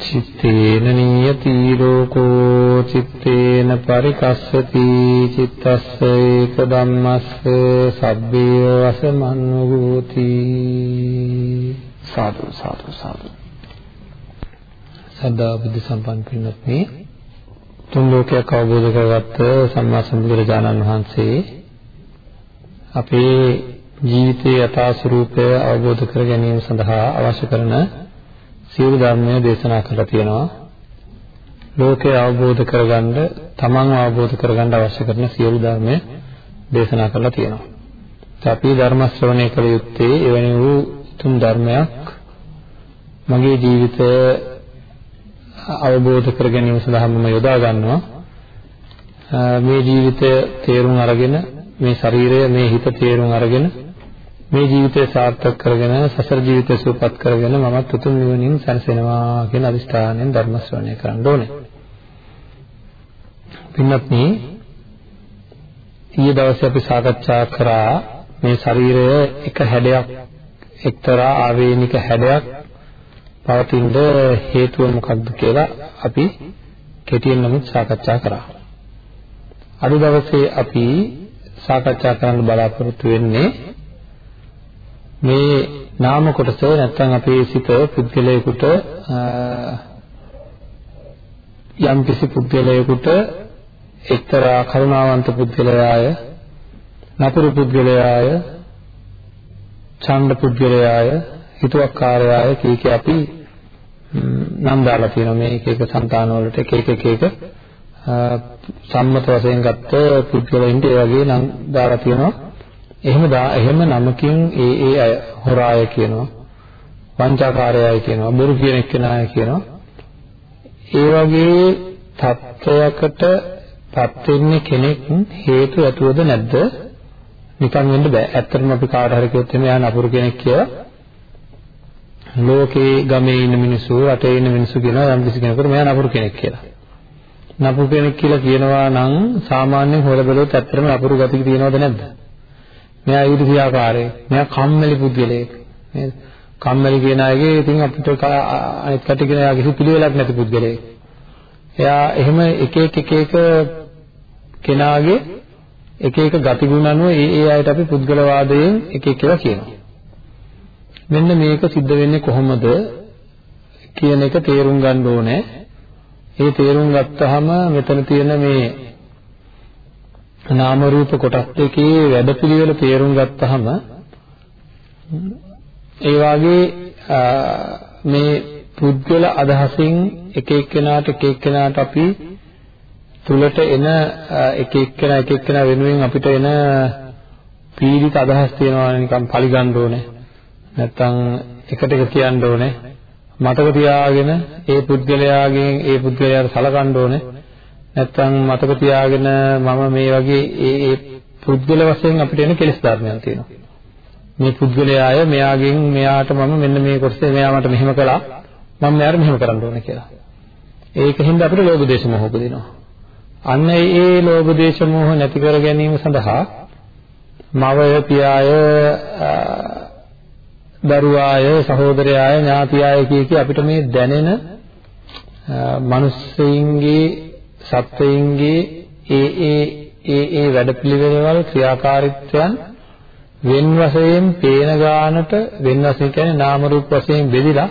චිත්තේන නියති ලෝකෝ චිත්තේන පරිකස්සති චිත්තස්ස ඒක ධම්මස්ස සබ්බේ වසමන්නුගෝති සාදු සාදු සාදු. සදා බුද්ධ සම්පන්න පින්වත්නි තුන් ලෝකයක් අවබෝධ කරගත්ත සම්මා සම්බුදුරජාණන් වහන්සේ අපේ ජීවිතයේ යථා ස්වરૂපය අවබෝධ කර ගැනීම සඳහා අවශ්‍ය කරන සියලු ධර්මය දේශනා කරලා තියෙනවා. ලෝකය අවබෝධ කරගන්න, තමන් අවබෝධ කරගන්න අවශ්‍ය කරන සියලු ධර්මය දේශනා කරලා තියෙනවා. අපි ධර්ම ශ්‍රවණය කළ යුත්තේ එවැනි වූ තුන් ධර්මයක් මගේ ජීවිතය අවබෝධ කර ගැනීම සඳහා මම යොදා ගන්නවා. මේ ජීවිතය තේරුම් අරගෙන මේ ශරීරය මේ හිත තේරුම් අරගෙන මේ ජීවිතය සාර්ථක කරගෙන සසර ජීවිතය සුවපත් කරගෙන මමත් උතුම් නිවනින් සැනසෙනවා කියන අදිෂ්ඨානයෙන් ධර්ම ශ්‍රවණය කරන්න ඕනේ. පින්වත්නි ඊයේ දවසේ අපි සාකච්ඡා කරා මේ ශරීරය එක හැඩයක් එක්තරා ආවේනික හැඩයක් පවතින හේතුව මොකක්ද කියලා අපි කෙටියෙන් නමුත් සාකච්ඡා කරා. අද දවසේ අපි සාකච්ඡා කරන්න බලාපොරොත්තු වෙන්නේ මේ නාම කොටස නැත්නම් අපේ සිත පුද්ගලයෙකුට යම් කිසි පුද්ගලයෙකුට එක්තරා කරුණාවන්ත පුද්ගලයාය නපුරු පුද්ගලයාය ඡණ්ඩ පුද්ගලයාය හිතුවක්කාරයාය කීකේ අපි නම් දාලා තියෙනවා මේ එක එක సంతාන වලට එක එක එක එක සම්මත වශයෙන් ගත්ත පුද්ගලයින්ට ඒ වගේ නම් දාලා තියෙනවා. එහෙම එහෙම නමකින් ඒ ඒ අය හොරාය කියනවා වංචාකාරයයි කියනවා බොරු කියන එක්කෙනාය කියනවා ඒ වගේ தත්වයකට පත් වෙන්නේ කෙනෙක් හේතු ඇතුවද නැද්ද නිකන් වෙන්න බෑ ඇත්තටම අපි කාට හරි කිව්වොත් එහම යා නපුරු කෙනෙක් කියලා ලෝකේ ගමේ ඉන්න මිනිස්සු රටේ ඉන්න මිනිස්සු කියනවා යම් කිසි කෙනෙකුට මෙයා නපුරු කෙනෙක් කියලා. නපුරු කෙනෙක් කියලා කියනවා නම් සාමාන්‍යයෙන් හොර බැලුවොත් ඇත්තටම නපුරු ගතිය තියෙනවද නැද්ද? මෙයා ඊර්ෂ්‍යාකාරයෙක්. මෙයා කම්මැලි පුද්ගලයෙක්. නේද? කම්මැලි කියන අයගේ ඉතින් අපිට අනිත් කටි කියන එයා කිසි පිළිවෙලක් නැති පුද්ගලයෙක්. එයා එහෙම එක එක එක එක කෙනාගේ එක එක ගති ගුණ අනුව ඒ ඒ අයට අපි පුද්ගලවාදයෙන් එක එක ඒවා කියනවා. මෙන්න මේක සිද්ධ වෙන්නේ කොහොමද කියන එක තේරුම් ගන්න ඕනේ. ඒ තේරුම් ගත්තාම මෙතන තියෙන මේ නාම රූප කොටස් දෙකේ වැඩපිළිවෙල තේරුම් ගත්තාම ඒ වාගේ මේ පුද්ගල අදහසින් එක එක්කෙනාට එක එක්කෙනාට අපි තුලට එන එක එක්කෙනා එක එක්කෙනා වෙනුවෙන් අපිට එන පීඩිත අදහස් තියෙනවා නිකන් පරිගන්න ඕනේ. නැත්තම් එකට එක කියන්න ඕනේ. මතක තියාගෙන ඒ පුද්ගලයාගෙන් ඒ පුද්ගලයාට සලකන්න ඕනේ. නැත්තම් මතක තියාගෙන මම මේ වගේ ඒ ඒ පුද්ගල වශයෙන් අපිට එන කෙලෙස් ධර්මයන් තියෙනවා. මේ පුද්ගලයාය මෙයාගෙන් මෙයාට මම මෙන්න මේ කොටසේ මෙයා මට මෙහෙම කළා මම මෙයාට මෙහෙම කරන්න ඕනේ කියලා. ඒකින්ද අපිට ලෝභ දේශ මොහ උපදිනවා. අන්න ඒ ලෝභ දේශ මොහ නැති කර ගැනීම සඳහා මවය පියාය දරුවාය සහෝදරයාය ඥාතියාය කිය කී අපිට මේ දැනෙන මිනිස්සුන්ගේ සත්වයින්ගේ ඒ ඒ ඒ ඒ වැඩපිළිවෙළවල් ක්‍රියාකාරීත්වයන් වෙන වශයෙන් පේන ගානට වෙන වශයෙන් කියන්නේ නාම රූප වශයෙන් බෙදිලා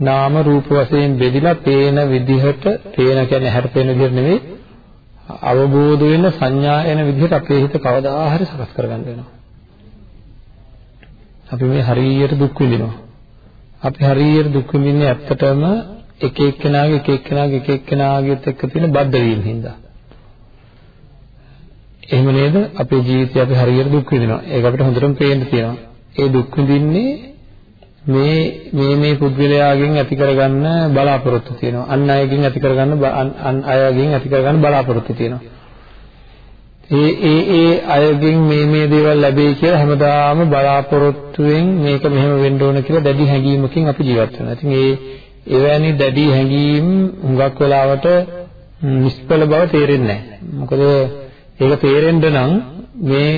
නාම රූප වශයෙන් බෙදිලා පේන විදිහට පේන කියන්නේ හැට පේන විදිහට නෙවෙයි අවබෝධ වෙන සංඥා එන විදිහට අපේ හිත කවදා හරි සකස් කරගන්න වෙනවා. අපි මේ හරියට දුක් විඳිනවා. අපි හරියට දුක් විඳින්නේ ඇත්තටම එක එක්කෙනාගේ එක එක්කෙනාගේ එක එක්කෙනාගේත් එක්ක තියෙන බද්ධ වීම හින්දා. එහෙම නේද? අපේ ජීවිතය අපි හරියට දුක් විඳිනවා. ඒක අපිට හොඳටම පේන්න තියෙනවා. ඒ දුක් විඳින්නේ මේ මේ මේ පුද්ගලයාගෙන් ඇති කරගන්න බලාපොරොත්තු තියෙනවා. අන් අයගෙන් ඇති කරගන්න අන් අයගෙන් ඇති කරගන්න බලාපොරොත්තු තියෙනවා. ඒ ඒ ඒ අයගෙන් මේ මේ දේවල් ලැබෙයි කියලා හැමදාම බලාපොරොත්තුෙන් මේක මෙහෙම වෙන්න ඕන කියලා දැඩි හැඟීමකින් අපි ජීවත් වෙනවා. ඉතින් ඒ එවැනි දැඩි හැඟීම් හුඟක් වෙලාවට නිෂ්ඵල බව තේරෙන්නේ නැහැ. මොකද ඒක තේරෙන්න නම් මේ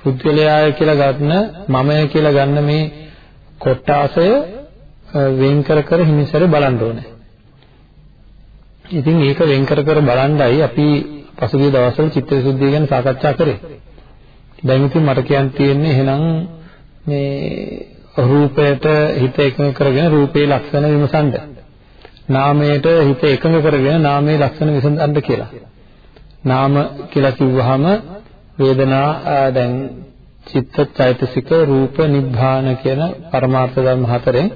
පුද්ගලයාය කියලා ගන්න මමය කියලා ගන්න මේ කොටාසය වෙන් කර කර හිමිසර බලන්න ඕනේ. ඉතින් ඒක වෙන් කර කර බලන්ඩයි අපි පසුගිය දවස්වල චිත්තවිසුද්ධිය ගැන සාකච්ඡා කරේ. දැන් ඉතින් මට කියන්න තියෙන්නේ එහෙනම් මේ රූපයට හිත එකඟ කරගෙන රූපේ ලක්ෂණ විමසන්න. නාමයට හිත එකඟ කරගෙන නාමයේ ලක්ෂණ විසඳන්න කියලා. නාම කියලා කිව්වහම වේදනා දැන් චිත්ත චෛතසික රූප නිබ්බාන කියන පරමාර්ථ ධර්ම හතරෙන්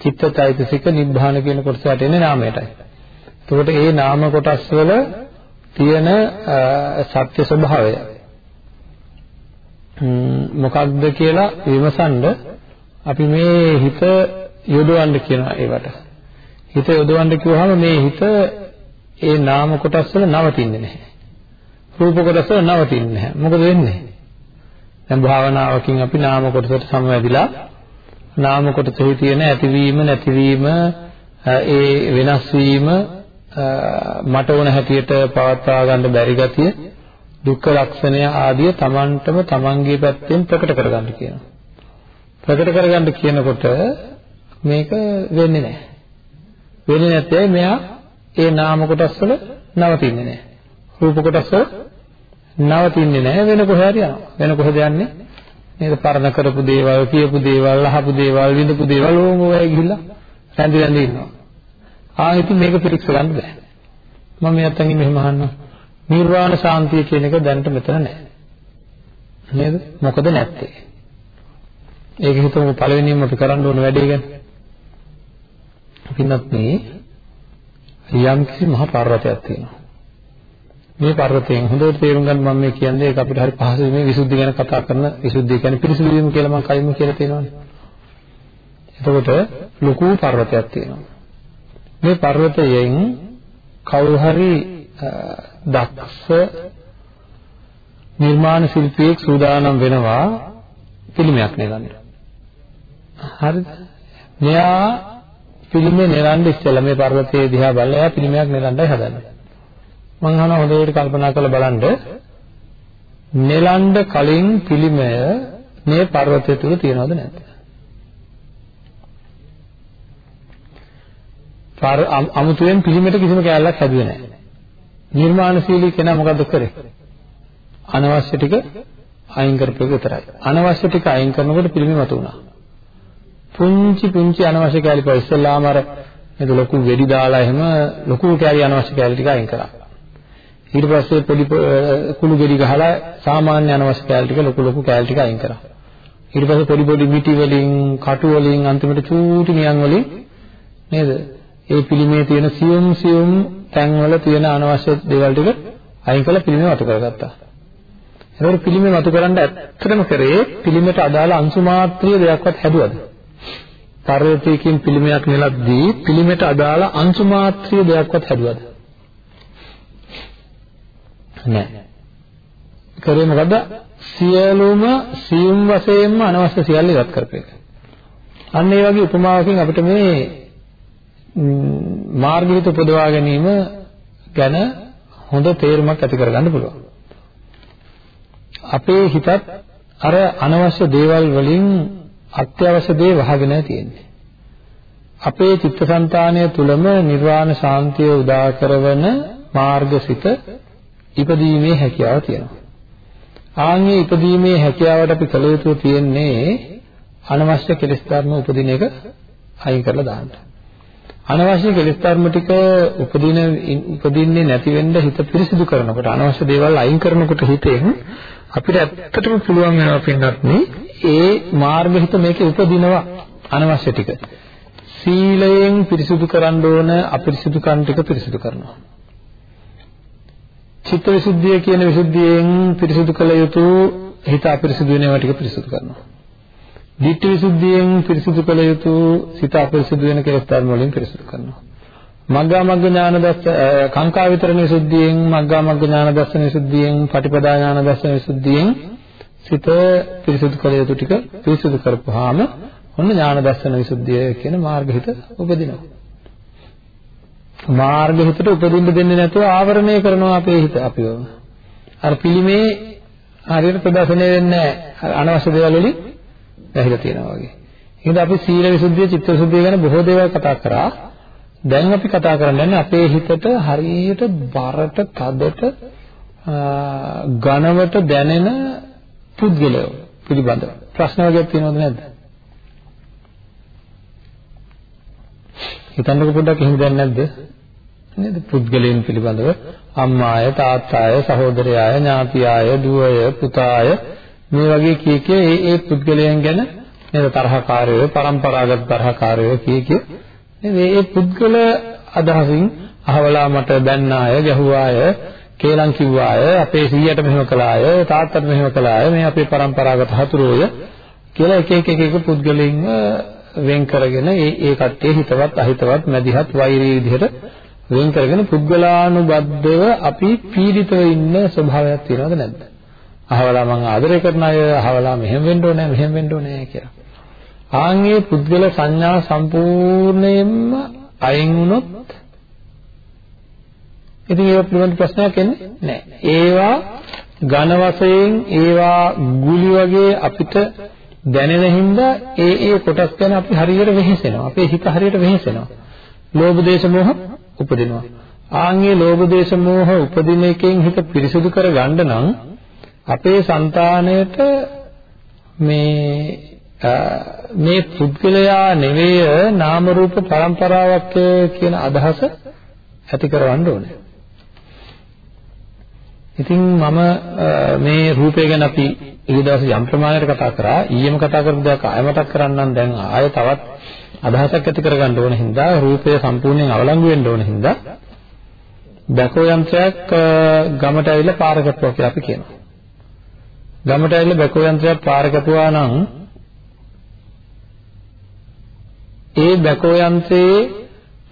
චිත්ත චෛතසික නිබ්බාන කියන කොටස වැටෙන්නේ නාමයටයි. එතකොට මේ නාම කොටස් වල තියෙන සත්‍ය ස්වභාවය මොකක්ද කියලා විමසන්න අපි මේ හිත යොදවන්න කියනවා ඒවට. හිත යොදවන්න කිව්වහම මේ හිත ඒ නාම කොටස් වල නවතින්නේ නැහැ. රූප කොටස වල නවතින්නේ නැහැ. මොකද වෙන්නේ? දැන් භාවනාවකින් අපි නාම කොටසට සමවැදිලා නාම කොටසෙහි තියෙන ඇතිවීම නැතිවීම ඒ වෙනස් වීම මට ඕන හැටියට පවත්වා ගන්න බැරි ගතිය දුක්ඛ ලක්ෂණය ආදිය Tamanටම Tamanගේ පැත්තෙන් ප්‍රකට කරගන්න කියනවා. ප්‍රකට කරගන්න කියනකොට මේක වෙන්නේ නැහැ. වෙන්නේ නැත්නම් මෙයා ඒ නාම කොටස් වල නවතින්නේ නැහැ. රූප කොටස් වල නවතින්නේ නැහැ වෙන කොහේ හරි යනවා. වෙන කොහෙද යන්නේ? නේද පරණ කරපු දේවල්, කියපු දේවල්, අහපු දේවල්, විඳපු දේවල් ඕම ඔය ගිහිල්ලා රැඳි රැඳි ඉන්නවා. ආ ඉතින් මේක පිරික්ස ගන්න බෑ. මම මෙයන්ගෙන් මෙහෙම අහන්නවා. නිර්වාණ ශාන්තිය කියන එක දැනට මෙතන නැහැ. නේද? මොකද නැත්තේ? ඒක හිතමු පළවෙනියෙන්ම අපි කරන්න ඕන වැඩේ ගැන. අපින්නත් මේ යම් කිසි මහ පර්වතයක් තියෙනවා. මේ පර්වතයෙන් හොඳට තේරුම් ගන්න මම මේ කියන්නේ ඒක අපිට හරි පහසුයි මේ විසුද්ධි ගැන කතා කරන විසුද්ධිය කියන්නේ පිරිසිදු වීම කියලා මම කලින්ම කියලා තියෙනවානේ. එතකොට ලොකු පර්වතයක් තියෙනවා. මේ පර්වතයෙන් කවුරු හරි දක්ෂ නිර්මාණ ශිල්පියෙක් සූදානම් වෙනවා පිළිමයක් නෙලන්න. හරිද? මෙයා පිළිමේ නෙලන්න ඉස්සෙල්ලා මේ පර්වතයේ දිහා බලලා එයා පිළිමයක් නෙලන්නයි හදන්නේ. මම අහනවා හොඳට කල්පනා කරලා බලන්න නෙලන්න කලින් පිළිමය මේ පර්වතය තුල තියනවද නැද්ද? පාර අමුතුවෙන් පිළිමයට කිසිම කැලලක් හැදුවේ නැහැ. නිර්මාණශීලී කෙනා මොකද කරේ? අනවශ්‍ය ටික අයින් කරපු එක විතරයි. අනවශ්‍ය ටික අයින් කරනකොට පිළිමය මත උනා. පුංචි පුංචි අනවශ්‍ය කැලි පො ඉස්සෙල්ලාම අර නේද ලොකු වෙඩි දාලා එහෙම ලොකු කැලි අනවශ්‍ය කැලි ටික අයින් කරා. ඊට පස්සේ පොඩි කුණු ගෙඩි ගහලා සාමාන්‍ය අනවශ්‍ය කැලි ටික ලොකු ලොකු කැලි ටික අයින් කරා. ඊට පස්සේ පොඩි පොඩි මිටි වලින්, කටු වලින් අන්තිමට චූටි නියන් වලින් නේද? ඒ පිළිමේ තියෙන සියුම් සියුම් තැන්වල තියෙන අනවශ්‍ය දේවල් ටික අයින් කරලා පිළිමේ වතු කරගත්තා. ඒකෝර පිළිමේ වතු කරන්න ඇත්තටම කරේ පිළිමේට අදාළ අංශු මාත්‍රිය දෙයක්වත් හැදුවද? පර්වතයකින් පිළිමයක් නෙලද්දී පිළිමේට අදාළ අංශු මාත්‍රිය දෙයක්වත් හැදුවද? නැහැ. කරේ මොකද? සියලුම සියුම් වශයෙන්ම අනවශ්‍ය සියල්ල ඉවත් කරපේක. අන්න ඒ වගේ උපමාවකින් අපිට මේ මාර්ගිත උපදවා ගැනීම ගැන හොඳ තේරුමක් ඇති කරගන්න පුළුවන්. අපේ හිතත් අර අනවශ්‍ය දේවල් වලින් අත්‍යවශ්‍ය දේ වහගෙන තියෙන්නේ. අපේ චිත්තසංතානය තුලම නිර්වාණ ශාන්තිය උදා කරවන මාර්ගසිත ඉපදීමේ හැකියාව තියෙනවා. ආන්ගේ ඉපදීමේ හැකියාවට අපි කළ යුතු තියෙන්නේ අනවශ්‍ය කෙලෙස් ධර්ම උපදින එක අයින් කරලා දාන්න. අනවශ්‍ය කෙලෙස් ධර්ම ටික උපදින උපදින්නේ නැති වෙන්න හිත පිරිසිදු කරනකොට අනවශ්‍ය දේවල් අයින් කරනකොට හිතෙන් අපිට ඇත්තටම පුළුවන් වෙනවා පින්නත් ඒ මාර්ග හිත මේකේ උපදිනවා අනවශ්‍ය ටික. සීලයෙන් පිරිසිදු කරන්න ඕන අපිරිසිදුකම් ටික පිරිසිදු කරනවා. චිත්ත විසුද්ධිය කියන විසුද්ධියෙන් පිරිසිදු කළ යුතු හිත අපිරිසිදු වෙන ඒවා ටික පිරිසිදු කරනවා. ධිට්ඨි විසුද්ධියෙන් පිරිසිදු කළ යුතු සිත අපිරිසිදු වෙන කෙලෙස් ධර්ම වලින් පිරිසිදු කරනවා. මග්ගා මග්ග ඥාන දස්ස කාංකා විතරණ විසුද්ධියෙන් මග්ගා මග්ග ඥාන දස්සන විසුද්ධියෙන් පටිපදා ඥාන දස්සන විසුද්ධියෙන් සිත පිරිසිදු කළ යුතු ටික පිරිසිදු කරපුවාම ඔන්න ඥාන දස්සන විසුද්ධිය කියන මාර්ගහිත උපදිනවා. මාර්ගහිතට උපදින්න දෙන්නේ නැතුව ආවරණය කරනවා අපේ හිත අපිව. අර පිළිමේ හරියට ප්‍රදර්ශනය වෙන්නේ නැහැ. අනවශ්‍ය දේවල් වලින් වැහිලා තියෙනවා වගේ. එහෙනම් අපි සීල විසුද්ධිය, චිත්ත විසුද්ධිය ගැන බොහෝ දේවල් කතා කරා. දැන් අපි කතා කරන්නේ අපේ හිතට හරියට බරට, තදට, ඝනවට දැනෙන පුද්ගලයෝ පිළිබඳව. ප්‍රශ්න වගේක් තියෙනවද නැද්ද? හිතන්නකො පොඩ්ඩක් එහෙම දැන් නැද්ද? නේද? පුද්ගලයන් පිළිබඳව අම්මාය, තාත්තාය, සහෝදරයාය, ඥාතියාය, දුවය, පුතාය මේ වගේ කී කී ඒ ඒ පුද්ගලයන් ගැන නේද තරහකාරයෝ, પરම්පරාගත තරහකාරයෝ කී කී නේද මේ පුද්ගල අදහසින් අහවලා මට බැන්න අය, ගැහුවා අය, කේලම් කිව්වා අය, අපේ සීයට මෙහෙම කළා අය, තාත්තට මෙහෙම කළා අය, මේ අපේ પરම්පරාගත හතුරෝය කියලා එක එක එක එක පුද්ගලයින්ව වෙන් කරගෙන ඒ ඒ කට්ටිය හිතවත් අහිතවත් මැදිහත් වෛරී විදිහට වෙන් කරගෙන පුද්ගලානුබද්ධව අපි පීඩිතව ඉන්න ස්වභාවයක් තියෙනවද නැද්ද? අහවලා මං ආදරය කරන අය අහවලා මෙහෙම වෙන්න ඕනේ මෙහෙම වෙන්න ඕනේ කියලා. ආන්ගේ පුද්ගල සංඥා සම්පූර්ණයෙන්ම අයින් වුණොත් ඉතින් ඒවා පිළිබඳ ප්‍රශ්නයක් එන්නේ නැහැ. ඒවා ඝන වශයෙන් ඒවා ගුලි වගේ අපිට දැනෙන හින්දා ඒ ඒ කොටස් ගැන අපි හරියට වෙහෙසෙනවා. අපේ හිත හරියට වෙහෙසෙනවා. ලෝභ දේශ මොහ උපදිනවා. ආන්ගේ ලෝභ දේශ මොහ උපදින එකෙන් හිත පිරිසුදු කරගන්න නම් අපේ సంతාණයට මේ මේ පුද්ගලයා නෙවෙය නාම රූප පරම්පරාවක් කියන අදහස ඇති කරවන්න ඕනේ. ඉතින් මම මේ රූපය ගැන අපි ඊයේ දවසේ යම් ප්‍රමාණයකට කතා කරා ඊයේම කතා කරපු දේ ආය මතක් කරන්නම් දැන් ආය තවත් අදහසක් ඇති කරගන්න ඕන හින්දා රූපය සම්පූර්ණයෙන් අවලංගු වෙන්න ඕන හින්දා බැකෝ යන්ත්‍රයක් ගමට ඇවිල්ලා පාර කැපුවා කියලා අපි කියනවා. ගමට ඇවිල්ලා බැකෝ යන්ත්‍රයක් පාර කැපුවා නම් ඒ බැකෝ යන්ත්‍රයේ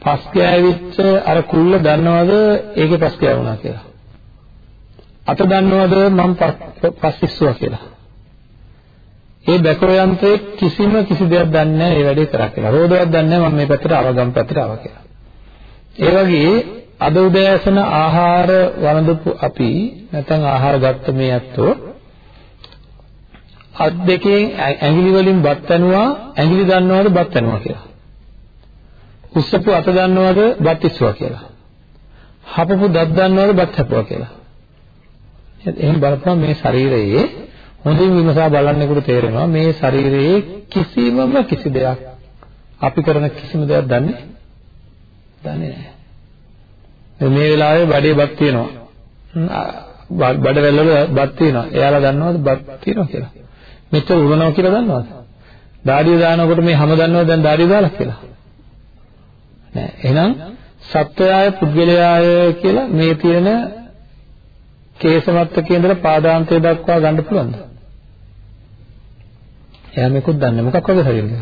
පස් ගෑවිච්ච අර කුල්ල දන්නවද ඒකේ පස් ගෑවුණා කියලා? අත දන්නවද මම පස් ඉස්සුවා කියලා? ඒ බැකෝ යන්ත්‍රයේ කිසිම කිසි දෙයක් දන්නේ නැහැ මේ වැඩේ කරා කියලා. රෝදයක් දන්නේ නැහැ මම මේ පැත්තට ආව ගම් පැත්තට ආවා කියලා. ඒ වගේ අද උදෑසන ආහාර වළඳපු අපි නැත්නම් ආහාර ගත්ත මේ ඇත්තෝ අත් දෙකෙන් ඇඟිලි වලින් බත් ඇනුවා ඇඟිලි දන්නවද බත් ඇනුවා කියලා. උස්සපු අත දන්නවද බත් ඉස්සුවා කියලා. හපපු දත් දන්නවද බත් හැපුවා කියලා. එහෙනම් බලපුවම මේ ශරීරයේ හොඳින් විමසා බලන්නෙකුට තේරෙනවා මේ ශරීරයේ කිසිමම කිසි දෙයක් අපි කරන කිසිම දෙයක් දන්නේ දන්නේ නැහැ. මේ වෙලාවේ බඩේ බත් තියෙනවා. බඩ වැල්වල බත් තියෙනවා. එයාලා දන්නවද බත් තියෙනවා කියලා? මෙච්චර උරනවා කියලා දන්නවද? දාඩිය දානකොට මේ හැම දන්නවද දැන් දාඩිය දාලා කියලා? නෑ. එහෙනම් සත්වයාය පුද්ගලයාය කියලා මේ තියෙන කේසමත්තකේ ඉඳලා පාදාන්තය දක්වා ගන්න පුළුවන්ද? එයා මේකත් දන්නේ මොකක් වගේ ශරීරයක්ද?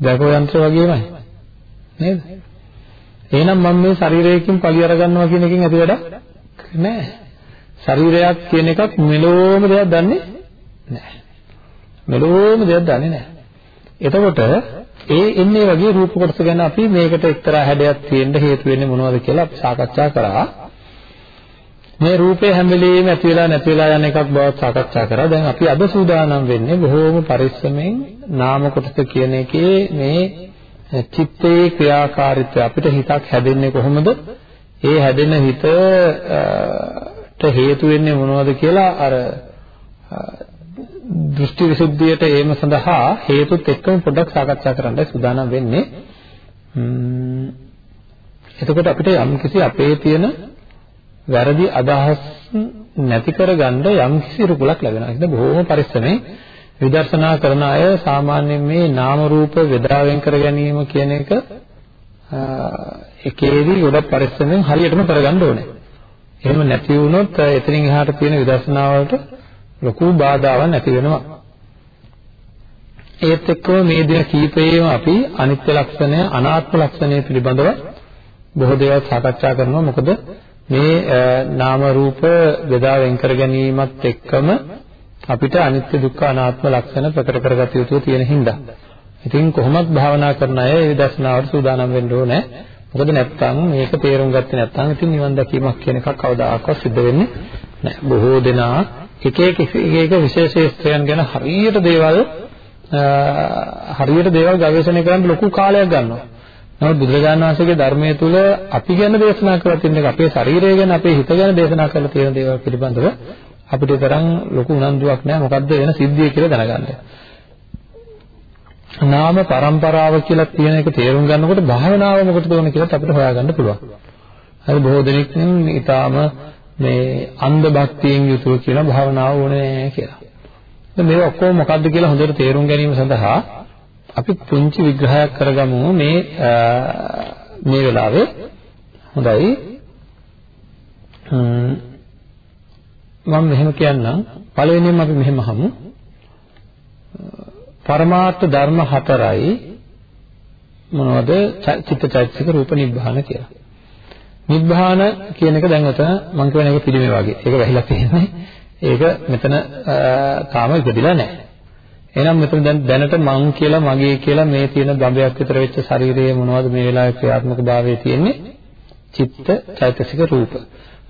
දැකෝ යන්ත්‍ර වගේමයි. නේද? එහෙනම් මම මේ ශරීරයකින් පලි අර ගන්නවා කියන එකෙන් ඇති වැඩක් නෑ. ශරීරයක් කියන එකක් මෙලෝම දෙයක් දන්නේ නෑ. මෙලෝම දෙයක් දන්නේ නෑ. එතකොට ඒ එන්නේ වගේ රූප කොටස ගැන අපි මේකට එක්තරා හැඩයක් තියෙන්න හේතු වෙන්නේ මොනවද කියලා අපි සාකච්ඡා කරා. මේ රූපේ හැම වෙලෙම ඇති වෙලා නැති වෙලා යන එකක් බව සාකච්ඡා කරා. දැන් අපි අද සූදානම් වෙන්නේ බොහෝම පරිස්සමෙන් නාම කොටස කියන එකේ මේ චිත්තේ ක්‍රියාකාරීත්වය අපිට හිතක් හැදෙන්නේ කොහොමද? ඒ හැදෙන හිතට හේතු වෙන්නේ මොනවද කියලා අර දෘෂ්ටි විසුද්ධියට ඒම සඳහා හේතුත් එක්කම පොඩ්ඩක් සාකච්ඡා කරන්න සූදානම් වෙන්නේ. එතකොට අපිට යම්කිසි අපේ තියෙන වැරදි අදහස් නැති කරගන්න යම්කිසි රුකුලක් ලැබෙනවා. ඒක බොහොම පරිස්සමෙන් විදර්ශනා කරන අය සාමාන්‍යයෙන් මේ නාම රූප වේදාවෙන් කර ගැනීම කියන එක එකේදී ගොඩක් පරිස්සමෙන් හරියටම කරගන්න ඕනේ. එහෙම නැති වුණොත් එතනින් එහාට තියෙන විදර්ශනා වලට ලොකු බාධාවක් නැති වෙනවා. ඒත් එක්කම මේ දින කීපයේම අපි අනිත්‍ය ලක්ෂණය අනාත්ම ලක්ෂණය පිළිබඳව බොහෝ දේවල් සාකච්ඡා කරනවා. මොකද මේ නාම රූප බෙදා වෙන් කර ගැනීමත් එක්කම අපිට අනිත්‍ය දුක්ඛ අනාත්ම ලක්ෂණ ප්‍රකට කරගත යුතු තියෙන හින්දා. ඉතින් කොහොමත් භාවනා කරන අය ඒ දර්ශනාවට සූදානම් වෙන්න ඕනේ. මොකද නැත්තම් මේක තේරුම් ගත්තේ නැත්තම් ඉතින් නිවන් දැකීමක් කියන එකක් කවදාකවත් සිද්ධ වෙන්නේ නැහැ. බොහෝ දෙනා එක එක එක එක විශේෂේස්ත්‍රයන් ගැන හරියට දේවල් හරියට දේවල් ගවේෂණය කරන්න ලොකු කාලයක් ගන්නවා. නමුත් බුදුරජාණන් වහන්සේගේ ධර්මයේ තුල අපි ගැන දේශනා කරලා තියෙන එක අපේ ශරීරය ගැන අපේ හිත ගැන දේශනා කරලා තියෙන දේවල් පිළිබඳව අපිට තරම් ලොකු උනන්දුවක් නැහැ මොකද්ද වෙන සිද්ධිය කියලා දැනගන්න. නාම પરම්පරාව කියලා තියෙන එක තේරුම් ගන්නකොට භාවනාව මොකටද ඕන කියලා අපිට හොයාගන්න පුළුවන්. හරි බොහෝ දෙනෙක් ඊටාම මේ අන්ධ භක්තියෙන් යුතුව කියන භාවනාව ඕනේ කියලා. දැන් මේක ඔක්කොම මොකද්ද කියලා හොඳට තේරුම් ගැනීම සඳහා අපි පුංචි විග්‍රහයක් කරගමු මේ මේ වෙලාවේ. හොඳයි. මම මෙහෙම කියන්නම් පළවෙනියෙන් අපි මෙහෙම අහමු පරමාර්ථ ධර්ම හතරයි මොනවද චිත්තචෛතසික රූප නිබ්බාන කියලා. නිබ්බාන කියන එක දැන් ඔතන මම කියන එක පිළිමේ වගේ. ඒක වැහිලා තියෙන්නේ. ඒක මෙතන තාම ඉපදිලා නැහැ. එහෙනම් මෙතන දැන් දැනට මං කියලා මගේ කියලා මේ තියෙන ගඹයක් විතර වෙච්ච ශරීරයේ මොනවද මේ වෙලාවේ ක්‍රියාත්මක භාවයේ තියෙන්නේ? චිත්ත චෛතසික රූප.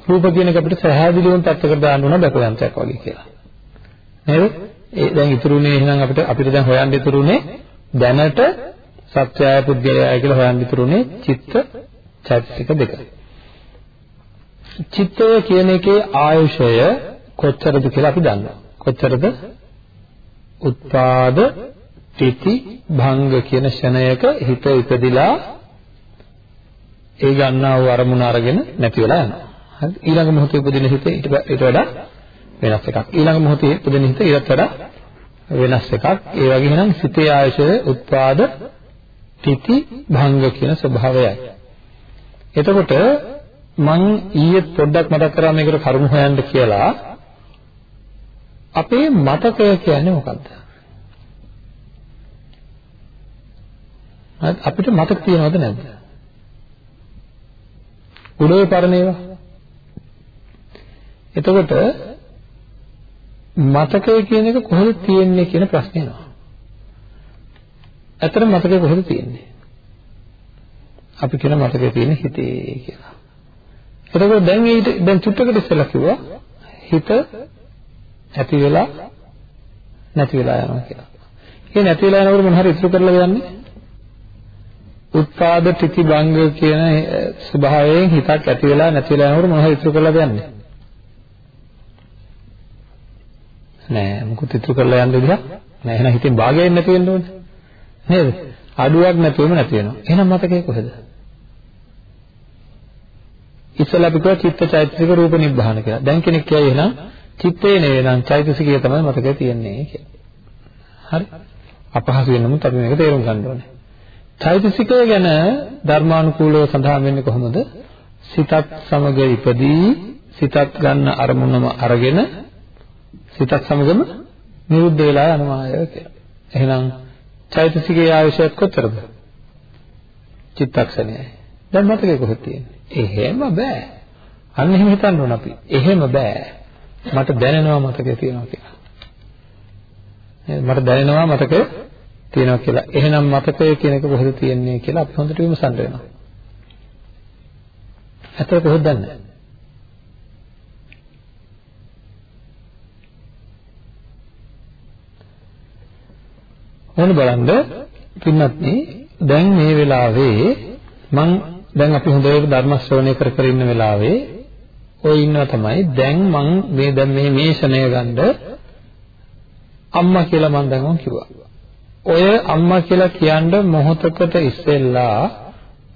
රූප කියන එක අපිට සහැදිලිවම පැත්තකට දාන්න ඕන බකයන්තයක් වගේ කියලා. නේද? ඒ දැන් ඉතුරුනේ එහෙනම් අපිට අපිට දැන් හොයන්න ඉතුරුනේ දැනට සත්‍යය පුද්ගලයයි කියලා හොයන්න ඉතුරුනේ චිත්ත චෛතසික දෙක. චිත්තය කියන එකේ ආයුෂය කොච්චරද කියලා අපි දන්නවා. කොච්චරද? උත්පාද තිති භංග කියන ෂණයක හිත ඉපදිලා ඒ ගන්නා වූ අරමුණ අරගෙන නැති වෙලා යනවා. හරි ඊළඟ මොහොතේ උපදින හිත ඊට වඩා වෙනස් එකක්. ඊළඟ මොහොතේ උපදින හිත ඊට වඩා වෙනස් එකක්. ඒ වගේ නම් සිතේ ආයශය උත්පාද තිති භංග කියන ස්වභාවයයි. එතකොට මං ඊයේ පොඩ්ඩක් මතක් කරා මේකට කරුණු හොයන්න කියලා අපේ මතකය කියන්නේ මොකද්ද? අපිට මතක තියනවද නැද්ද? උඩේ පරණේවා. එතකොට මතකය කියන එක කොහොමද තියෙන්නේ කියන ප්‍රශ්නේ එනවා. ඇත්තට මතකය කොහොමද තියෙන්නේ? අපි කියන මතකය තියෙන්නේ හිතේ කියලා. එතකොට දැන් ඊට දැන් චුට්ටකට ඉස්සෙල්ලා කිව්වා හිත ඇති වෙලා නැති වෙලා යනවා කියලා. ඒ නැති වෙලා යනකොට මොන හරි ඉතුරු කරලා යන්නේ? උත්පාද ත්‍ිති භංග කියන ස්වභාවයෙන් හිතක් ඇති වෙලා නැති වෙලා යනකොට මොන හරි ඉතුරු කරලා යන්නේ? නෑ මොකුත් ඉතුරු කරලා යන්න විදිහක් නෑ එහෙනම් හිතෙන් භාගයෙන් නැති වෙන්න ඕනේ නේද අඩුවක් නැතුවම නැති වෙනවා එහෙනම් මතකේ කොහෙද ඉස්සලා අපි කිව්වා චිත්ත චෛතසික රූප නිබ්බාන කියලා දැන් කෙනෙක් කියයි එහෙනම් චිත්තේ නෙවෙයි නම් චෛතසිකය තමයි මතකේ තියෙන්නේ කියලා හරි අපහසු වෙනමුත් අපි මේක තේරුම් ගන්න ඕනේ චෛතසිකය ගැන ධර්මානුකූලව සඳහන් වෙන්නේ කොහොමද සිතත් සමග ඉපදී සිතත් ගන්න අරමුණම අරගෙන සිතත් සමගම නිරුද්ධ වෙලා යනවා කියලා. එහෙනම් චෛතසිකයේ ආයුෂයත් කොතරද? චිත්තක්ෂණයයි. දැන් මතකේ කොහෙද තියෙන්නේ? එහෙම බෑ. අන්න එහෙම හිතන්න ඕන අපි. එහෙම බෑ. මට දැනෙනවා මතකේ තියෙනවා කියලා. මට දැනෙනවා මතකේ තියෙනවා කියලා. එහෙනම් මතකය කියන එක කොහෙද තියෙන්නේ කියලා අපි හොඳට විමසන්න වෙනවා. ඇත්තට කොහෙද දන්නේ? ඕන බලන්න පින්වත්නි දැන් මේ වෙලාවේ මං දැන් අපි හොඳට ධර්ම ශ්‍රවණය කර කර ඉන්න වෙලාවේ ඔය ඉන්නවා තමයි දැන් මං මේ දැන් මේ මේ ෂණය ගන්න අම්මා කියලා මං දැන් මං කිව්වා. ඔය අම්මා කියලා කියන්න මොහොතකට ඉස්සෙල්ලා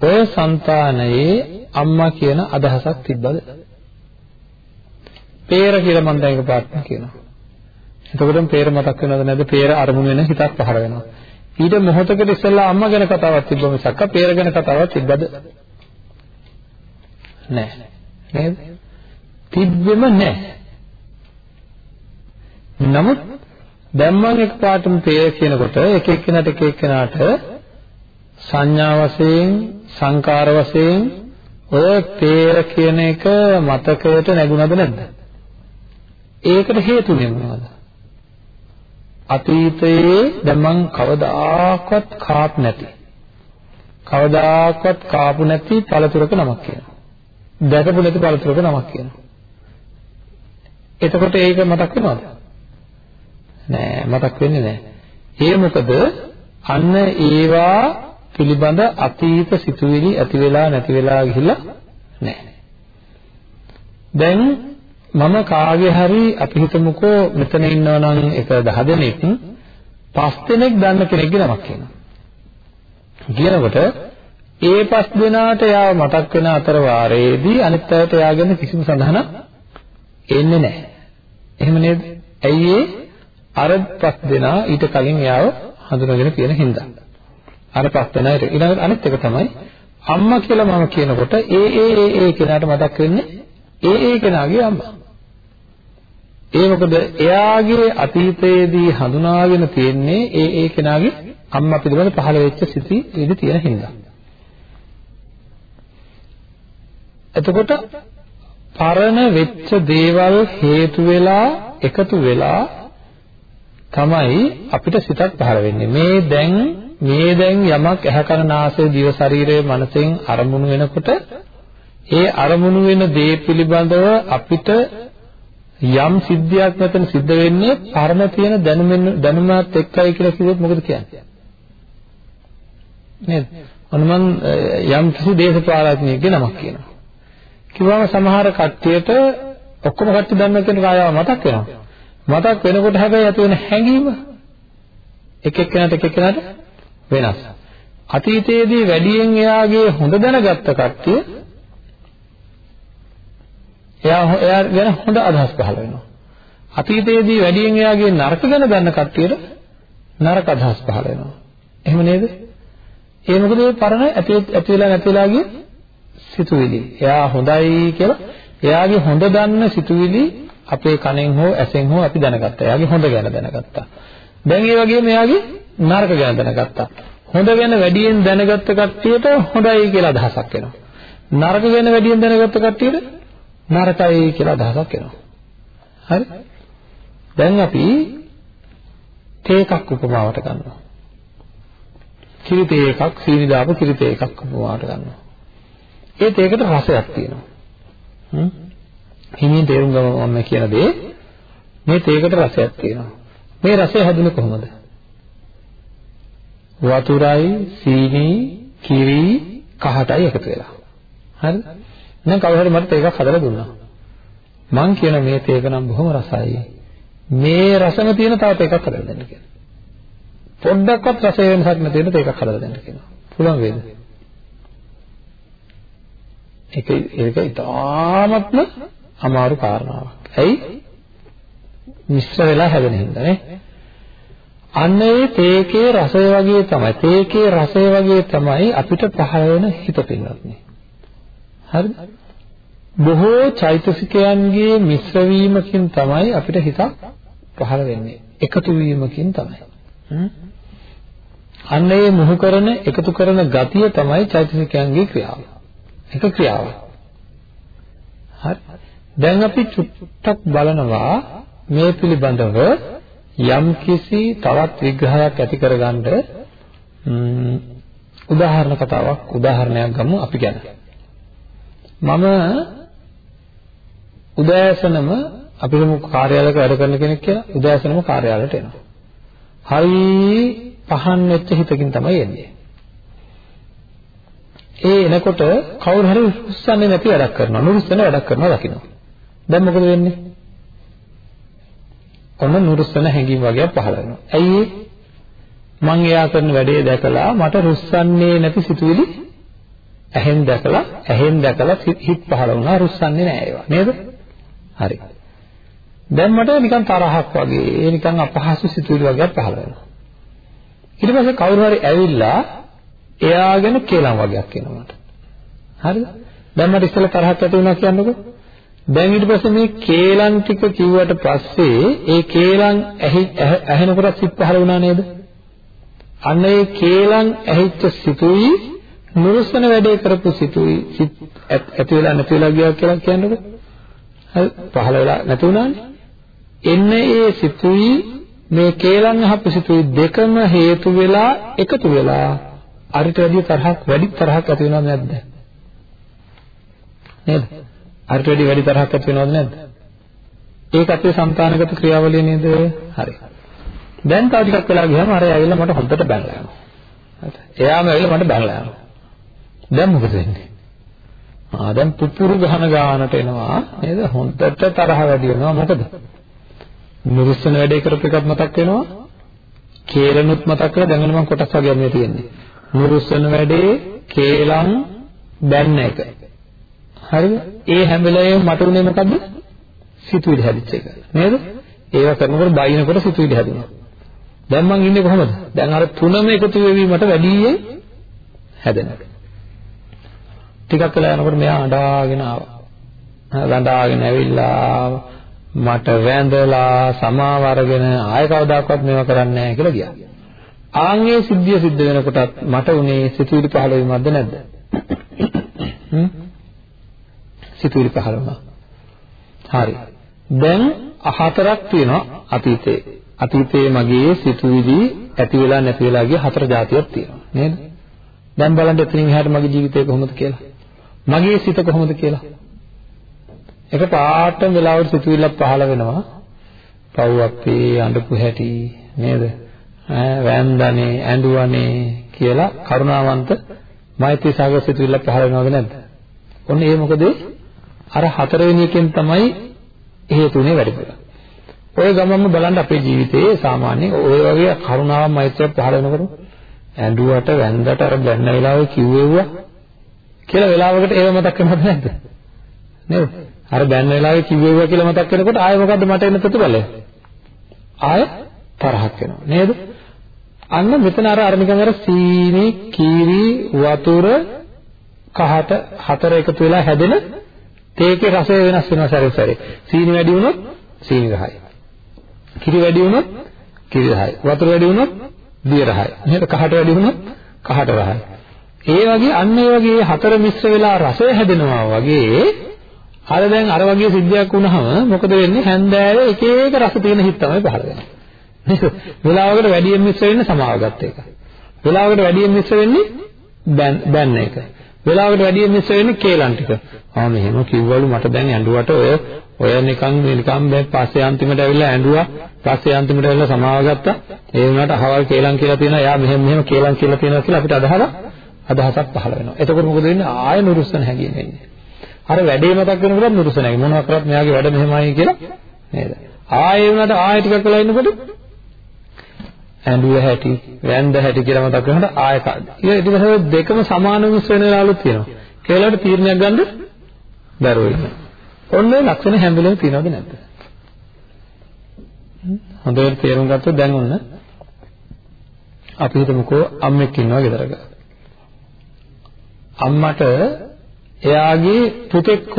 ඔය సంతානයේ අම්මා කියන අදහසක් තිබ්බද? peer කියලා මම දැන් එකපාරටම කියනවා. එතකොටම peer මතක් වෙනවද නැද්ද? peer අරමුණු වෙන හිතක් පහළ වෙනවා. ඊට මොහොතකට ඉස්සෙල්ලා අම්මා ගැන කතාවක් තිබ්බ මිසක් peer ගැන කතාවක් තිබ්බද? නැහැ. නේද? තිබ්බෙම නැහැ. නමුත් දැන් මම එකපාරටම peer කියනකොට එක එක්කෙනාට එක එක්කෙනාට සංඥා වශයෙන් සංකාර වශයෙන් ඔය peer කියන එක මතකයට නැගුණද නැද්ද? ඒකට හේතුනේ මොනවද? අතීතයේ දැන් මං කවදාකවත් කාප් නැති කවදාකවත් කාපු නැති පළතුරක නමක් කියනවා. දැකපු නැති පළතුරක නමක් කියනවා. එතකොට ඒක මතක් වෙනවද? නෑ මතක් වෙන්නේ නෑ. ඒ මොකද අන්න ඒවා පිළිබඳ අතීත සිතුවිලි ඇති වෙලා නැති වෙලා ගිහිල්ලා නෑ. දැන් මම කාගේ හරි අපි හිතමුකෝ මෙතන ඉන්නවා නම් එක 10 දෙනෙක් පස් දෙනෙක් දන්න කෙනෙක්ගේ නමක් කියනවා. කියනකොට ඒ පස් දෙනාට යාව මතක් වෙන අතර වාරයේදී අනිත් අයට යාගෙන කිසිම සඳහනක් එන්නේ නැහැ. එහෙම නේද? ඇයි අර පස් දෙනා ඊට කලින් යාව හඳුනගෙන තියෙන හින්දා. අර පස් දෙනා ඊළඟට අනිත් එක තමයි අම්මා කියලා මම කියනකොට ඒ ඒ ඒ ඒ කෙනාට මතක් වෙන්නේ ඒ ඒ කෙනාගේ අම්මා. ඒ මොකද එයාගේ අතීතයේදී හඳුනාගෙන තියෙන්නේ ඒ ඒ කෙනාගේ අම්මා පිළිබඳ පහළ වෙච්ච සිටි ඉදි තියෙන හින්දා. එතකොට පරණ වෙච්ච දේවල් හේතු වෙලා එකතු වෙලා තමයි අපිට සිතක් පහළ වෙන්නේ. මේ දැන් මේ දැන් යමක් ඇහැ කන නාසය දිව ශරීරය මනසෙන් අරමුණු වෙනකොට ඒ අරමුණු වෙන දේ පිළිබඳව අපිට යම් සිද්ධියක් නැතන සිද්ධ වෙන්නේ පරණ තියෙන දැනුමෙන් දැනුමත් එක්කයි කියලා කිව්වොත් මොකද කියන්නේ? නේද? ඔන්න මම යම් කිසි දේශපාලඥයෙක්ගේ නමක් කියනවා. කිව්වම සමහර කට්ටියට ඔක්කොම කට්ටිය දන්න කෙනෙක් ආයව මතක් වෙනවා. මතක් වෙනකොට හැබැයි ඇති වෙන හැඟීම එක එක්කෙනාට එක එක්කෙනාට වෙනස්. අතීතයේදී වැඩියෙන් එයාගේ හොඳ දැනගත්ත කට්ටිය එයා එයා ගැන හොඳ අදහස් පහළ වෙනවා. අතීතයේදී වැඩියෙන් එයාගේ නරක ගැන දන්න කට්ටියට නරක අදහස් පහළ වෙනවා. එහෙම නේද? ඒ මොකද ඒ පරණ ඇති ඇති වෙලා නැති වෙලා ගිය සිතුවිලි. එයා හොඳයි කියලා එයාගේ හොඳ දන්න සිතුවිලි අපේ කනෙන් හෝ ඇසෙන් හෝ අපි දැනගත්තා. එයාගේ හොඳ ගැන දැනගත්තා. දැන් ඒ වගේම එයාගේ නරක ගැන දැනගත්තා. හොඳ ගැන වැඩියෙන් දැනගත්ත කට්ටියට හොඳයි කියලා අදහසක් එනවා. නරක ගැන වැඩියෙන් දැනගත්ත කට්ටියට නරකයි කියලා අදහසක් එනවා. හරි? දැන් අපි තේ එකක් උපමාවට ගන්නවා. කිරි තේ එකක් සීනි දාපු කිරි තේ එකක් උපමාවට ගන්නවා. ඒ තේකට රසයක් තියෙනවා. හ්ම්. හිමින් තේරුම් ගමු මම කියන දේ මේ තේකට රසයක් තියෙනවා. මේ රසය හැදුනේ කොහොමද? වතුරයි සීනි කිරි කහටයි එකතු වෙලා. හරිද? දැන් කවුරු හරි මට තේකක් හදලා දුන්නා. මං කියන මේ තේක නම් බොහොම රසයි. මේ රසම තියෙන තව තේකක් හදලා දෙන්න කියලා. පොඩ්ඩක්වත් රස වෙනසක් නැති වෙන තේකක් හදලා දෙන්න කියනවා. පුළුවන් වේද? ඒක ඒක ඉතාමත්ම අමාරු කාරණාවක්. ඇයි? මිශ්‍ර වෙලා හැදෙන හින්දා නේ. අන්න ඒ තේකේ රසය වගේ තමයි. තේකේ රසය වගේ තමයි අපිට පහළ වෙන හිත පින්වත්නි. හරිද? බොහෝ චෛතසිකයන්ගේ මිශ්‍ර වීමකින් තමයි අපිට හිතක් පහළ වෙන්නේ. එකතු වීමකින් තමයි. අන්න ඒ මුහු කරන එකතු කරන ගතිය තමයි චෛතසිකයන්ගේ ක්‍රියාව. එක ක්‍රියාවක්. හරි. දැන් අපි චුට්ටක් බලනවා මේ පිළිබඳව යම් කිසි තවත් විග්‍රහයක් ඇති කරගන්න උදාහරණ කතාවක් උදාහරණයක් ගමු අපි ගැන. මම උදෑසනම අපි හිතමු කාර්යාලයක වැඩ කරන කෙනෙක් කියලා උදෑසනම කාර්යාලයට එනවා. හරි පහන් වෙච්ච හිතකින් තමයි එන්නේ. ඒ එනකොට කවුරු හරි රුස්සන්නේ නැති වැඩක් කරනවා. නුරුස්සන වැඩක් කරනවා දකින්න. දැන් මොකද වෙන්නේ? ඔන්න නුරුස්සන හැඟීම් වගේ පහළ වෙනවා. ඇයි මං එයා කරන වැඩේ දැකලා මට රුස්සන්නේ නැති සිතුවිලි ඇහෙන් දැකලා ඇහෙන් දැකලා හිත පහළ වුණා රුස්සන්නේ නෑ ඒවා නේද? හරි. දැන් මට නිකන් තරහක් වගේ ඒ නිකන් අපහසු සිතුවිලි වගේක් පහළ වෙනවා. ඊට පස්සේ කවුරු හරි ඇවිල්ලා එයාගෙන කේලම් වගේක් එනවා මට. හරිද? දැන් මට ඉස්සෙල්ලා තරහක් ඇති වුණා කියන්නකෝ. දැන් ඊට පස්සේ මේ කේලම් ටික කිව්වට පස්සේ ඒ කේලම් ඇහෙනකොට සිත් පහළ වුණා නේද? අන්න ඒ කේලම් ඇහිච්ච සිතුයි නුරුස්සන වැඩේ කරපු සිතුයි සිත් ඇති වෙලා නැති වෙලා ගියා කියලා කියන්නකෝ. හරි පහළ වෙලා නැති වුණානේ. එන්නේ ඒ සිතුයි මේ කේලම් අහපු සිතුයි දෙකම හේතු වෙලා එකතු වෙලා අරිට වැඩිය තරහක් වැඩි තරහක් ඇති වෙනවද නැද්ද? නේද? අරිට වැඩිය වැඩි තරහක් ඇති වෙනවද නැද්ද? ඒක අපේ సంతානගත ක්‍රියාවලිය නේද? හරි. දැන් තව ටිකක් වෙලා ගියාම අර ඇවිල්ලා මට හොද්දට බැනලා යනවා. හරිද? එයාම ඇවිල්ලා මට බැනලා යනවා. දැන් මොකද වෙන්නේ? ආ දැන් පුපුරු ගහන ගානට එනවා නේද? හොද්දට තරහ වැඩි වෙනවා මොකද? නිරුස්සන වැඩේ කරපු එකක් මතක් වෙනවා. කේලනුත් මතක් කරලා දැන් මම කොටස් වගේ මේ තියෙන්නේ. නිරුස්සන වැඩේ කේලම් දැන්න එක. හරිද? ඒ හැම වෙලාවෙම මට උනේ මොකද්ද? සිතුවිලි හැදිච්ච එක. නේද? ඒවා කරනකොට බයිනකොට සිතුවිලි හැදුණා. දැන් මං ඉන්නේ කොහමද? දැන් අර තුනම එකතු වෙවි මට වැඩියෙන් හැදෙනවා. ටිකක් වෙලා යනකොට මෙයා අඬාගෙන ආවා. අඬාගෙන ඇවිල්ලා මට වැඳලා සමාව අරගෙන ආය කවදාකවත් මේවා කරන්නේ නැහැ කියලා ගියා. ආන්ගේ සිද්ධිය සිද්ධ වෙනකොටත් මට උනේ සිතුවිලි පහළ වීමක්ද නැද්ද? හ්ම් සිතුවිලි පහළ වුණා. හරි. දැන් හතරක් තියෙනවා අතීතේ. අතීතයේ මගේ සිතුවිලි ඇති වෙලා නැති වෙලා ගිය හතර જાතියක් තියෙනවා නේද? දැන් බලන්න එතනින් එහාට මගේ ජීවිතය කොහොමද කියලා. මගේ සිත කොහොමද කියලා. එක පාටම වෙලාවට සිතුවිල්ලක් පහළ වෙනවා. පව් අපේ අඬපු හැටි නේද? ඈ වෑන්දනේ ඇඬුවනේ කියලා කරුණාවන්ත මෛත්‍රී සාගර සිතුවිල්ලක් පහළ වෙනවද නැද්ද? ඔන්න ඒ මොකද අර හතරවෙනි එකෙන් තමයි හේතුනේ වැඩිපුර. ඔය ගමන්ම බලන්න අපේ ජීවිතයේ සාමාන්‍ය ඔය වගේ කරුණාවක් මෛත්‍රියක් පහළ වෙනකොට ඇඬුවට වැන්දට අර බැන්න වෙලාවේ කිව්වෙව්වා කියලා වෙලාවකට ඒව මතක් වෙනවද නැද්ද? නේද? අර බැන්න වෙලාවේ කිව්වෙව්වා කියලා මතක් වෙනකොට ආයෙ මොකද්ද මට එන ප්‍රතිඵලය? ආයෙ තරහක් වෙනවා නේද? අන්න මෙතන අර අර නිකන් අර සීනි, කීරි, වතුර, කහට හතර එකතු වෙලා හැදෙන තේකේ රසය වෙනස් වෙනවා සැරේ සැරේ. සීනි වැඩි වුණොත් සීනි රහයි. කිරි වැඩි වුණොත් කිරි රහයි. වතුර වැඩි වුණොත් දිය රහයි. නේද? කහට වැඩි වුණොත් කහට රහයි. ඒ වගේ අන්න ඒ වගේ හතර මිශ්‍ර වෙලා රසය හැදෙනවා වගේ අර දැන් අර වගේ සිද්ධියක් වුණාම මොකද වෙන්නේ? හැන්දෑවේ එක එක රස තියෙන හිත් තමයි පහළ වෙන්නේ. නේද? වෙලාවකට වැඩියෙන් මිශ්‍ර වෙන්නේ සමාවගත් එක. වෙලාවකට වැඩියෙන් මිශ්‍ර වෙන්නේ බැන්න එක. වෙලාවකට වැඩියෙන් මිශ්‍ර වෙන්නේ කේලම් ටික. ආ මෙහෙම කිව්වලු මට දැන් ඇඬුවට ඔය ඔය නිකන් නිකන් දැන් පස්සේ අන්තිමට ඇවිල්ලා ඇඬුවා. පස්සේ අන්තිමට ඇවිල්ලා සමාව ගත්තා. ඒ වුණාට අහවල් කේලම් කියලා තියෙනවා. එයා මෙහෙම මෙහෙම කේලම් කියලා තියෙනවා කියලා අපිට අදහලා අදහසක් පහළ වෙනවා. එතකොට මොකද වෙන්නේ? ආය නුරුස්සන හැදීම එන්නේ. අර වැඩේ මතක් වෙනකොට නුරුස්සන හැදීම. මොනවා කරත් මෙයාගේ වැඩ මෙහෙමයි කියලා නේද? ආයේ වුණාට ආයෙ ටිකක් වෙලා ඉන්නකොට ඇඬුව හැටි, වැන්ද හැටි කියලා මතක් කරනකොට ආයෙ ඊට පස්සේ දෙකම සමාන මිස් වෙන වෙලාවලුත් තියෙනවා. ඒලාට තීරණයක් ගන්න බැරුව ඉන්නවා. ඔන්න ඒ ලක්ෂණ හැම වෙලේම තියෙනවද නැද්ද? හොඳට තේරුම් ගත්තොත් දැන් ඔන්න අපි හිතමුකෝ අම්මෙක් ඉන්නවා ගෙදරක. අම්මට එයාගේ පුතෙක්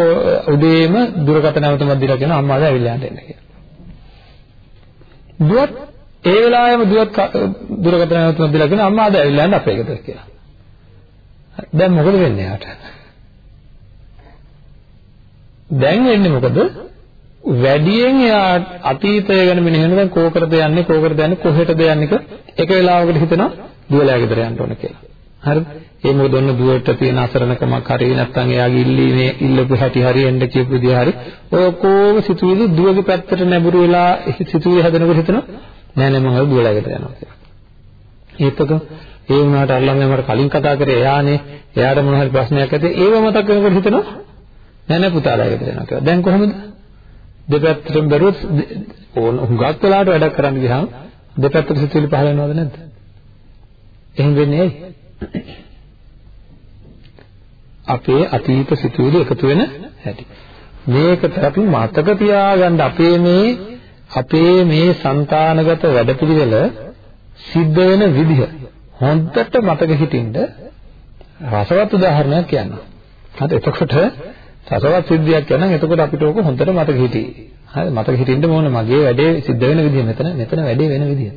උදේම දුරකථන නැවතුමක් දීලා කියන අම්මාද ඇවිල්ලා යන්න කියලා. දුවත් ඒ වෙලාවෙම දුවත් දුරකථන නැවතුමක් දීලා කියන අම්මාද ඇවිල්ලා යන්න අපේ ගෙදර කියලා. දැන් මොකද වෙන්නේ යාට? දැන් වෙන්නේ මොකද? වැඩියෙන් එයා අතීතය ගැන මෙනෙහි කරන දැන් කෝකටද යන්නේ කෝකටද යන්නේ කොහෙටද යන්නේ එක වෙලාවකට හිතනවා දුවලා ගෙදර යන්න ඕන කියලා. හරිද? ඒ මොකද ඔන්න දුවට තියෙන අසරණකමක් හරි නැත්නම් එයාගේ ඉල්ලීමේ ඉල්ලපු හැටි හරි එන්න කියපු විදිහ හරි ඔය කොහොම සිතුවිලි දුවගේ පැත්තට නැඹුරු වෙලා සිතුවිලි හැදෙනකොට හිතනවා නෑ නෑ මම දුවලා ගෙදර යනවා කියලා. ඒකක ඒ වුණාට අල්ලන්නේ මට කලින් කතා කරේ එයානේ එයාට මොන හරි ප්‍රශ්නයක් ඇති ඒව මතක් කරනකොට හිතනවා නෑ නෑ පුතාලා ගෙදර යනවා කියලා. දැන් කොහොමද? දෙපැත්තටම බැලුවොත් ඕන හුඟක් වෙලාවට වැඩක් කරන්න ගියාම දෙපැත්තට සිතුවිලි පහල වෙනවද නැද්ද? එහෙම වෙන්නේ ඇයි? අපේ අතීත සිතුවිලි එකතු වෙන හැටි. මේකට අපි මතක තියාගන්න අපේ මේ අපේ මේ సంతානගත වැඩපිළිවෙල සිද්ධ වෙන විදිහ හොඳට මතක හිටින්න රසවත් උදාහරණයක් කියන්න. හරි එතකොට රසවත් සිද්ධියක් කියනනම් එතකොට අපිට ඕක හොඳට මතක හිටියි. හරි මතක හිටින්න ඕන මගේ වැඩේ සිද්ධ වෙන විදිහ මෙතන මෙතන වැඩේ වෙන විදිහ.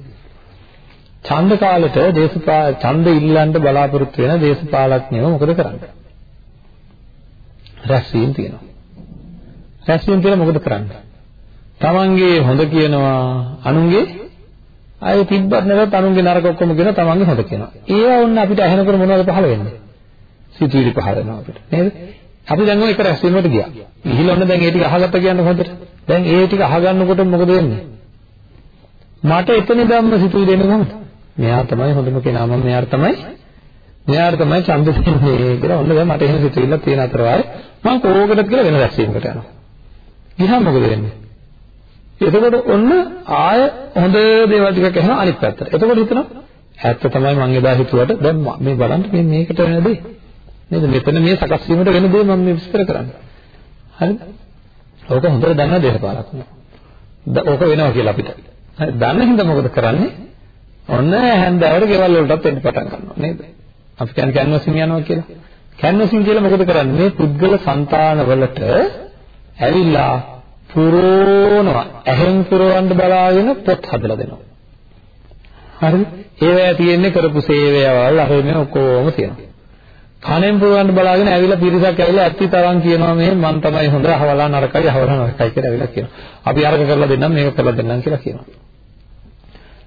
ඡන්ද කාලෙට දේශපා ඡන්ද ඉල්ලන්න බලාපොරොත්තු වෙන දේශපාලඥයෝ මොකද කරන්නේ? රැස්වීම තියෙනවා. රැස්වීම කියලා මොකද කරන්නේ? තමන්ගේ හොඳ කියනවා අනුන්ගේ ආයේ තිබ්බත් නැත්නම් අනුන්ගේ නරක ඔක්කොම කියන තමන්ගේ හොඳ කියනවා. ඒවා ඔන්න අපිට ඇහෙනකොට මොනවද පහළ වෙන්නේ? සිතුවිලි පහළ වෙනවා අපිට. නේද? අපි දැන් ඔය එක රැස්වීමකට ගියා. ගිහිල්ලා ඔන්න දැන් ඒ ටික අහගත්ත කියන්නේ හොඳට. දැන් ඒ ටික අහගන්නකොට මොකද වෙන්නේ? මට එතන ධම්ම සිතුවිලි එන්නේ කොහොමද? මෙයා තමයි හොඳම කෙනා මම මෙයාට තමයි මෙයාට තමයි ඡන්ද දෙන්නේ කියලා ඔන්න දැන් මට එහෙම සිතුවිල්ලක් තියෙන අතර වාරේ මම කෝකටද කියලා වෙන රැස්වීමකට යනවා. ගියාම මොකද වෙන්නේ? එතකොට ඔන්න ආය හොඳ දේවල් ටිකක් අහනවා අනිත් පැත්තට. එතකොට හිතනවා ඇත්ත තමයි මම එදා හිතුවට දැන් මේ බලන්න මේ මේකට වෙන දේ. නේද? මෙතන මේ සකස් වීමට වෙන දේ මම මේ විස්තර කරන්නේ. හරිද? ඕක හොඳට දන්න දේශපාලකතුමා. ඕක වෙනවා කියලා අපිට. හරි දන්න හින්දා මොකද කරන්නේ? ඔන්න හැන්දෑවට ගෙවල් වලටත් එන්න පටන් ගන්නවා නේද? අපි කියන්නේ කැන්වසින් යනවා කියලා. කැන්වසින් කියලා මොකද කරන්නේ? මේ පුද්ගල సంతාන වලට ඇවිල්ලා පුරවනවා. ඇහෙන් පුරවන්න බලාගෙන පොත් හදලා දෙනවා. හරිද? ඒවැය තියෙන්නේ කරපු සේවයවල් අර මේ ඔක්කොම තියෙනවා. කණෙන් පුරවන්න බලාගෙන ඇවිල්ලා පිරිසක් ඇවිල්ලා ඇත්ති තරම් කියනවා මේ මං තමයි හොඳ අහවලා නරකයි අහවලා නරකයි කියලා ඇවිල්ලා කියනවා. අපි අරක කරලා දෙන්නම් මේක කරලා දෙන්නම් කියලා කියනවා.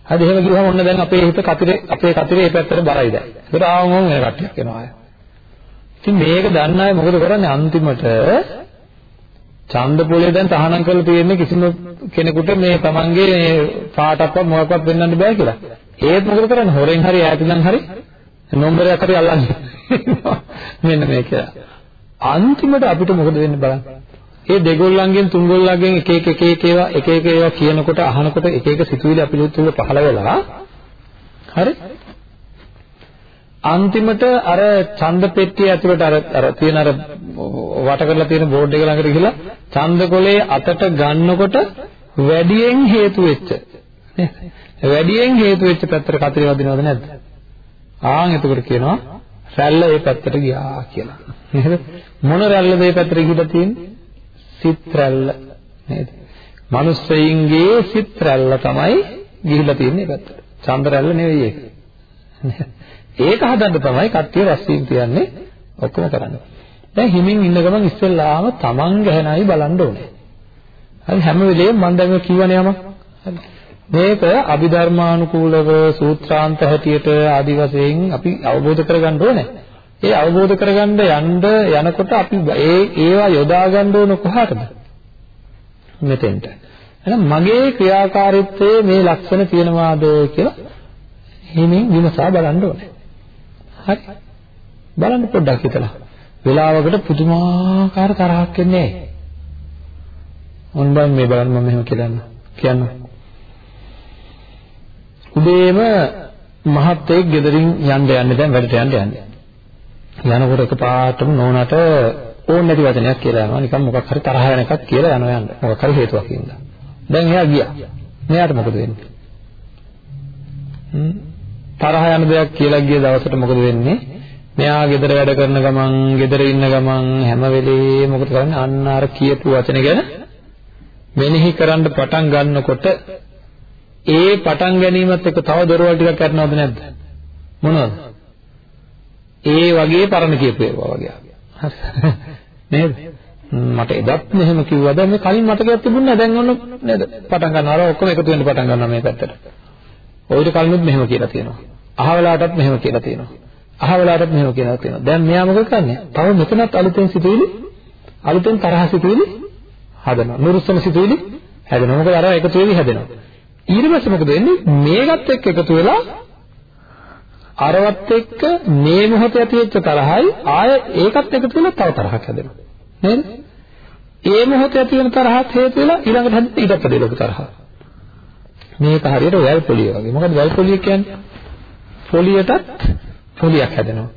හරි එහෙම කිව්වම ඔන්න දැන් අපේ හිත කතරේ අපේ කතරේ මේ පැත්තට බරයි දැන්. ඒකට ආවම වෙන කට්ටියක් එනවා අය. ඉතින් මේක දන්න අය මොකද කරන්නේ අන්තිමට ඡන්ද පොලේ දැන් තහනම් කරලා තියෙන්නේ කිසිම කෙනෙකුට මේ Tamange මේ පාටක්වත් මොකක්වත් වෙන්නන්න බෑ කියලා. ඒත් මොකද කරන්නේ හොරෙන් හරි ඈතින් හරි නම්බරයක් හරි අල්ලන්නේ. මෙන්න මේක. අන්තිමට අපිට මොකද වෙන්නේ බලන්න. ඒ දෙගොල්ලන්ගෙන් තුන්ගොල්ලන්ගෙන් එක එක එක එක ඒවා එක එක ඒවා කියනකොට අහනකොට එක එක සිතුවිලි අපිට තුල පහළ වෙලා හරි අන්තිමට අර ඡන්ද පෙට්ටිය ඇතුළට අර අර තියෙන අර වට කරලා තියෙන බෝඩ් එක ළඟට ගිහලා ඡන්දකොලේ අතට ගන්නකොට වැඩියෙන් හේතු වෙච්ච වැඩියෙන් හේතු වෙච්ච පැත්තට කතරේ වදිනවද නැද්ද? ආන් එතකොට කියනවා රැල්ල ඒ පැත්තට ගියා කියලා. නේද? මොන රැල්ලද ඒ පැත්තට ගිහිලා තියෙන්නේ? සිත් රැල්ල. නේද? මිනිස්සෙයින්ගේ සිත් රැල්ල තමයි ගිහිල්ලා තියෙන්නේ පැත්තට. චන්ද රැල්ල නෙවෙයි ඒක. ඒක හදන්න තමයි කට්ටිය රැස්වීම කියන්නේ ඔක්කොම කරන්නේ. දැන් හිමින් ඉන්න ගමන් ඉස්සෙල්ලාම Taman ගැහනයි බලන්න ඕනේ. හරි හැම වෙලේම මම දැන් කියවනේ යමක්. මේක අභිධර්මානුකූලව සූත්‍රාන්ත හැටියට ආදි වශයෙන් අපි අවබෝධ කරගන්න ඕනේ. ඒ අවබෝධ කරගන්න යන්න යනකොට අපි ඒ ඒවා යොදා ගන්න ඕන කොහාටද? මෙතෙන්ට. එහෙනම් මගේ ක්‍රියාකාරීත්වයේ මේ ලක්ෂණ තියෙනවාද කියලා හිමින් විමසා බලන්න ඕනේ. හරි. බලන්න පොඩ්ඩක් හිතලා. වෙලාවකට පුදුමාකාර තරහක් එන්නේ නැහැ. මොන්බන් මේ බලන්න මම මෙහෙම කියන්න. කියන්න. උදේම මහත්තයෙක් ගෙදරින් යන්න යන්නේ දැන් වැඩට යන්න යන්නේ. යනකොට එකපාරටම නෝනාට ඕන නැති වචනයක් කියලා යනවා නිකන් මොකක් හරි තරහ වෙන එකක් කියලා යනවා යන්න මොකක් හරි හේතුවක් හින්දා දැන් එයා ගියා මෙයාට මොකද වෙන්නේ තරහ යන දෙයක් කියලා ගිය දවසට මොකද වෙන්නේ මෙයා ගෙදර වැඩ කරන ගමන් ගෙදර ඉන්න ගමන් හැම වෙලේම මොකද කරන්නේ අන්න අර කියපු වචන ගැන මෙනෙහි කරන්න පටන් ගන්නකොට ඒ පටන් ගැනීමත් එක්ක තව දොරවල් ටිකක් කරනවද නැද්ද මොනවද ඒ වගේ පරණ කියපු ඒවා වගේ. හරි. නේද? මට එදත් මෙහෙම කිව්වද මේ කලින් මතකයක් තිබුණා දැන් ඔන්න නේද? පටන් ගන්නවා අර ඔක්කොම එකතු වෙන්න පටන් ගන්නවා මේ පැත්තට. ඔයිට කලිනුත් මෙහෙම කියලා තියෙනවා. අහවලාටත් මෙහෙම කියලා තියෙනවා. අහවලාටත් මෙහෙම කියලා තියෙනවා. දැන් මෙයා මොකද කරන්නේ? තව මෙතනත් අලුතෙන් සිතුවිලි අලුතෙන් තරහ සිතුවිලි හදනවා. නුරුස්සන සිතුවිලි හැදෙනවා. මොකද අර එකතු වෙවි හැදෙනවා. ඊට පස්සේ මොකද වෙන්නේ? මේකත් එක්ක එකතු වෙලා අරවත් එක්ක මේ මොහොතේ ඇති වෙච්ච තරහයි ආය ඒකත් එකතු වෙලා තව තරහක් හැදෙනවා නේද? ඒ මොහොතේ ඇති වෙන තරහත් හේතු වෙලා ඊළඟට හැදෙන ඊටත් වැඩි ලොකු තරහක්. මේක හරියට වැල් පොලිය වගේ. මොකද වැල් පොලිය කියන්නේ? පොලියටත් පොලියක් හැදෙනවා.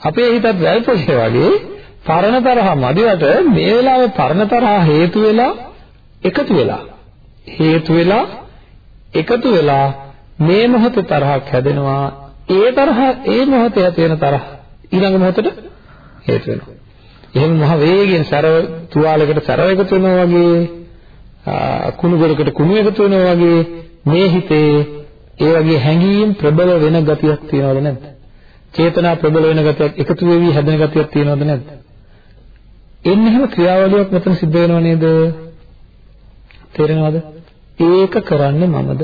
අපේ හිතත් වැල් පොලිය වගේ පරණ තරහ මදිවට මේ වෙලාවේ පරණ තරහ හේතු වෙලා එකතු වෙලා හේතු වෙලා එකතු වෙලා මේ මොහොතේ තරහක් හැදෙනවා ඒ තරහ ඒ මොහොතේ ඇති වෙන තරහ ඊළඟ මොහොතට හේතු වෙනවා එහෙම මහ වේගයෙන් සරව තුවාලයකට සරව එකතු වෙනවා වගේ කුණු ගොඩකට කුණු එකතු වෙනවා වගේ මේ හිතේ ඒ වගේ හැඟීම් ප්‍රබල වෙන ගතියක් තියෙනවද නැද්ද? චේතනා ප්‍රබල වෙන ගතියක් එකතු වෙවි හැදෙන ගතියක් තියෙනවද නැද්ද? එන්නේ එහෙම ක්‍රියාවලියක් මෙතන සිද්ධ වෙනව නේද? තේරෙනවද? ඒක කරන්නේ මමද?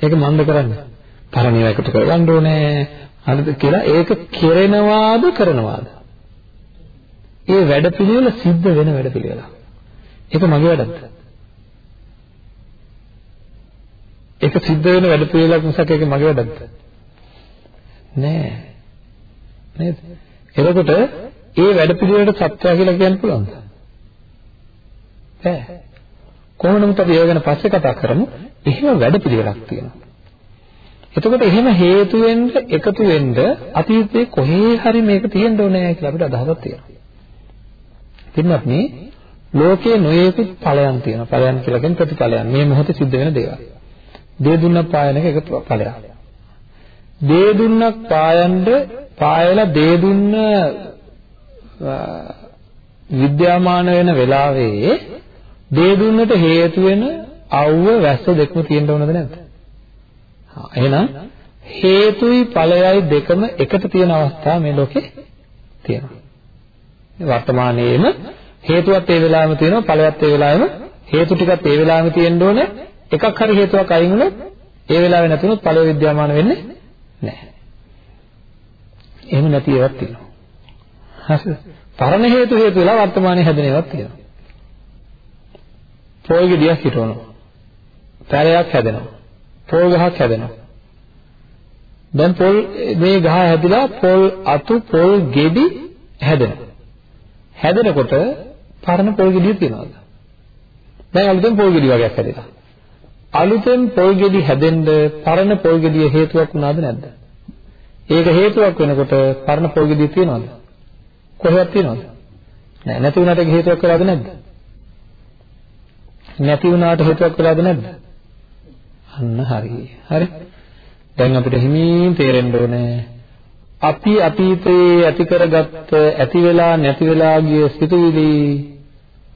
ඒක මන්ද කරන්නේ. තරණිය එකට කරගන්න ඕනේ. හරිද කියලා ඒක කෙරෙනවාද කරනවාද? ඒ වැඩපිළිවෙල සිද්ධ වෙන වැඩපිළිවෙලක්. ඒක මගේ වැඩක්ද? ඒක සිද්ධ වෙන වැඩපිළිවෙලක් මිසක් ඒක මගේ වැඩක්ද? නෑ. නේද? එතකොට ඒ වැඩපිළිවෙලට සත්‍යය කියලා කියන්න පුළුවන්ද? බෑ. කොහොමද අපි ඒක ගැන පස්සේ කතා කරමු. එහෙම වැඩපිළිවෙලක් තියෙනවා. එතකොට එහෙම හේතු වෙන්න එකතු වෙන්න අතීතයේ කොහේ හරි මේක තියෙන්න ඕනේ කියලා අපිට අදහසක් තියෙනවා. පින්වත් මේ ලෝකයේ නොයෙකුත් ඵලයන් තියෙනවා. ඵලයන් කියලා කියන්නේ ප්‍රතිඵලයන්. මේ මොහොතේ සිද්ධ වෙන දේවල්. දේ දුන්නක් පායන එක එක ඵලයක්. දේ දුන්නක් පායන්න පායලා දේ දුන්න විද්‍යාමාන වෙන වෙලාවේ දේ දුන්නට හේතු වෙන අවුව වැස්ස දෙකම තියෙන්න ඕනද නැද්ද? හා එහෙනම් හේතුයි ඵලයයි දෙකම එකට තියෙන අවස්ථා මේ ලෝකේ තියෙනවා. වර්තමානයේම හේතුවත් ඒ වෙලාවෙම තියෙනවා ඵලයත් ඒ වෙලාවෙම හේතු ටිකත් ඒ වෙලාවෙම තියෙන්න ඕනේ එකක් හරි හේතුවක් අයින් වුණොත් ඒ වෙලාවේ නැතුනොත් ඵලය විද්‍යාමාන වෙන්නේ නැහැ. එහෙම නැති ඒවාක් තියෙනවා. හරිද? පරණ හේතු හේතු වෙලා වර්තමානයේ හැදෙන ඒවාක් තියෙනවා. පොල් ගෙඩියක් හිටවනවා. පැලයක් හැදෙනවා. පොල් ගහක් හැදෙනවා. දැන් පොල් මේ ගහ හැදිලා පොල් අතු පොල් ගෙඩි හැදෙනවා. හැදෙනකොට පරණ පොල් ගෙඩිය තියනවාද? දැන් අලුතෙන් පොල් ගෙඩි වගේක් හැදෙනවා. අලුතෙන් පොල් ගෙඩි හැදෙන්න පරණ පොල් ගෙඩිය හේතුවක් වුණාද නැද්ද? ඒක හේතුවක් වෙනකොට පරණ පොල් ගෙඩිය තියනවද? කොහෙවත් තියනවද? නෑ නැති වුණාට ඒක හේතුවක් වෙලාද නැද්ද? නැති වුණාට හේතුවක් වෙලාද නැද්ද? අන්න හරි. හරි. දැන් අපිට හිමින් තේරෙන්න ඕනේ අපි අතීතයේ ඇති කරගත්ත ඇති වෙලා නැති වෙලා ගිය සිතුවිලි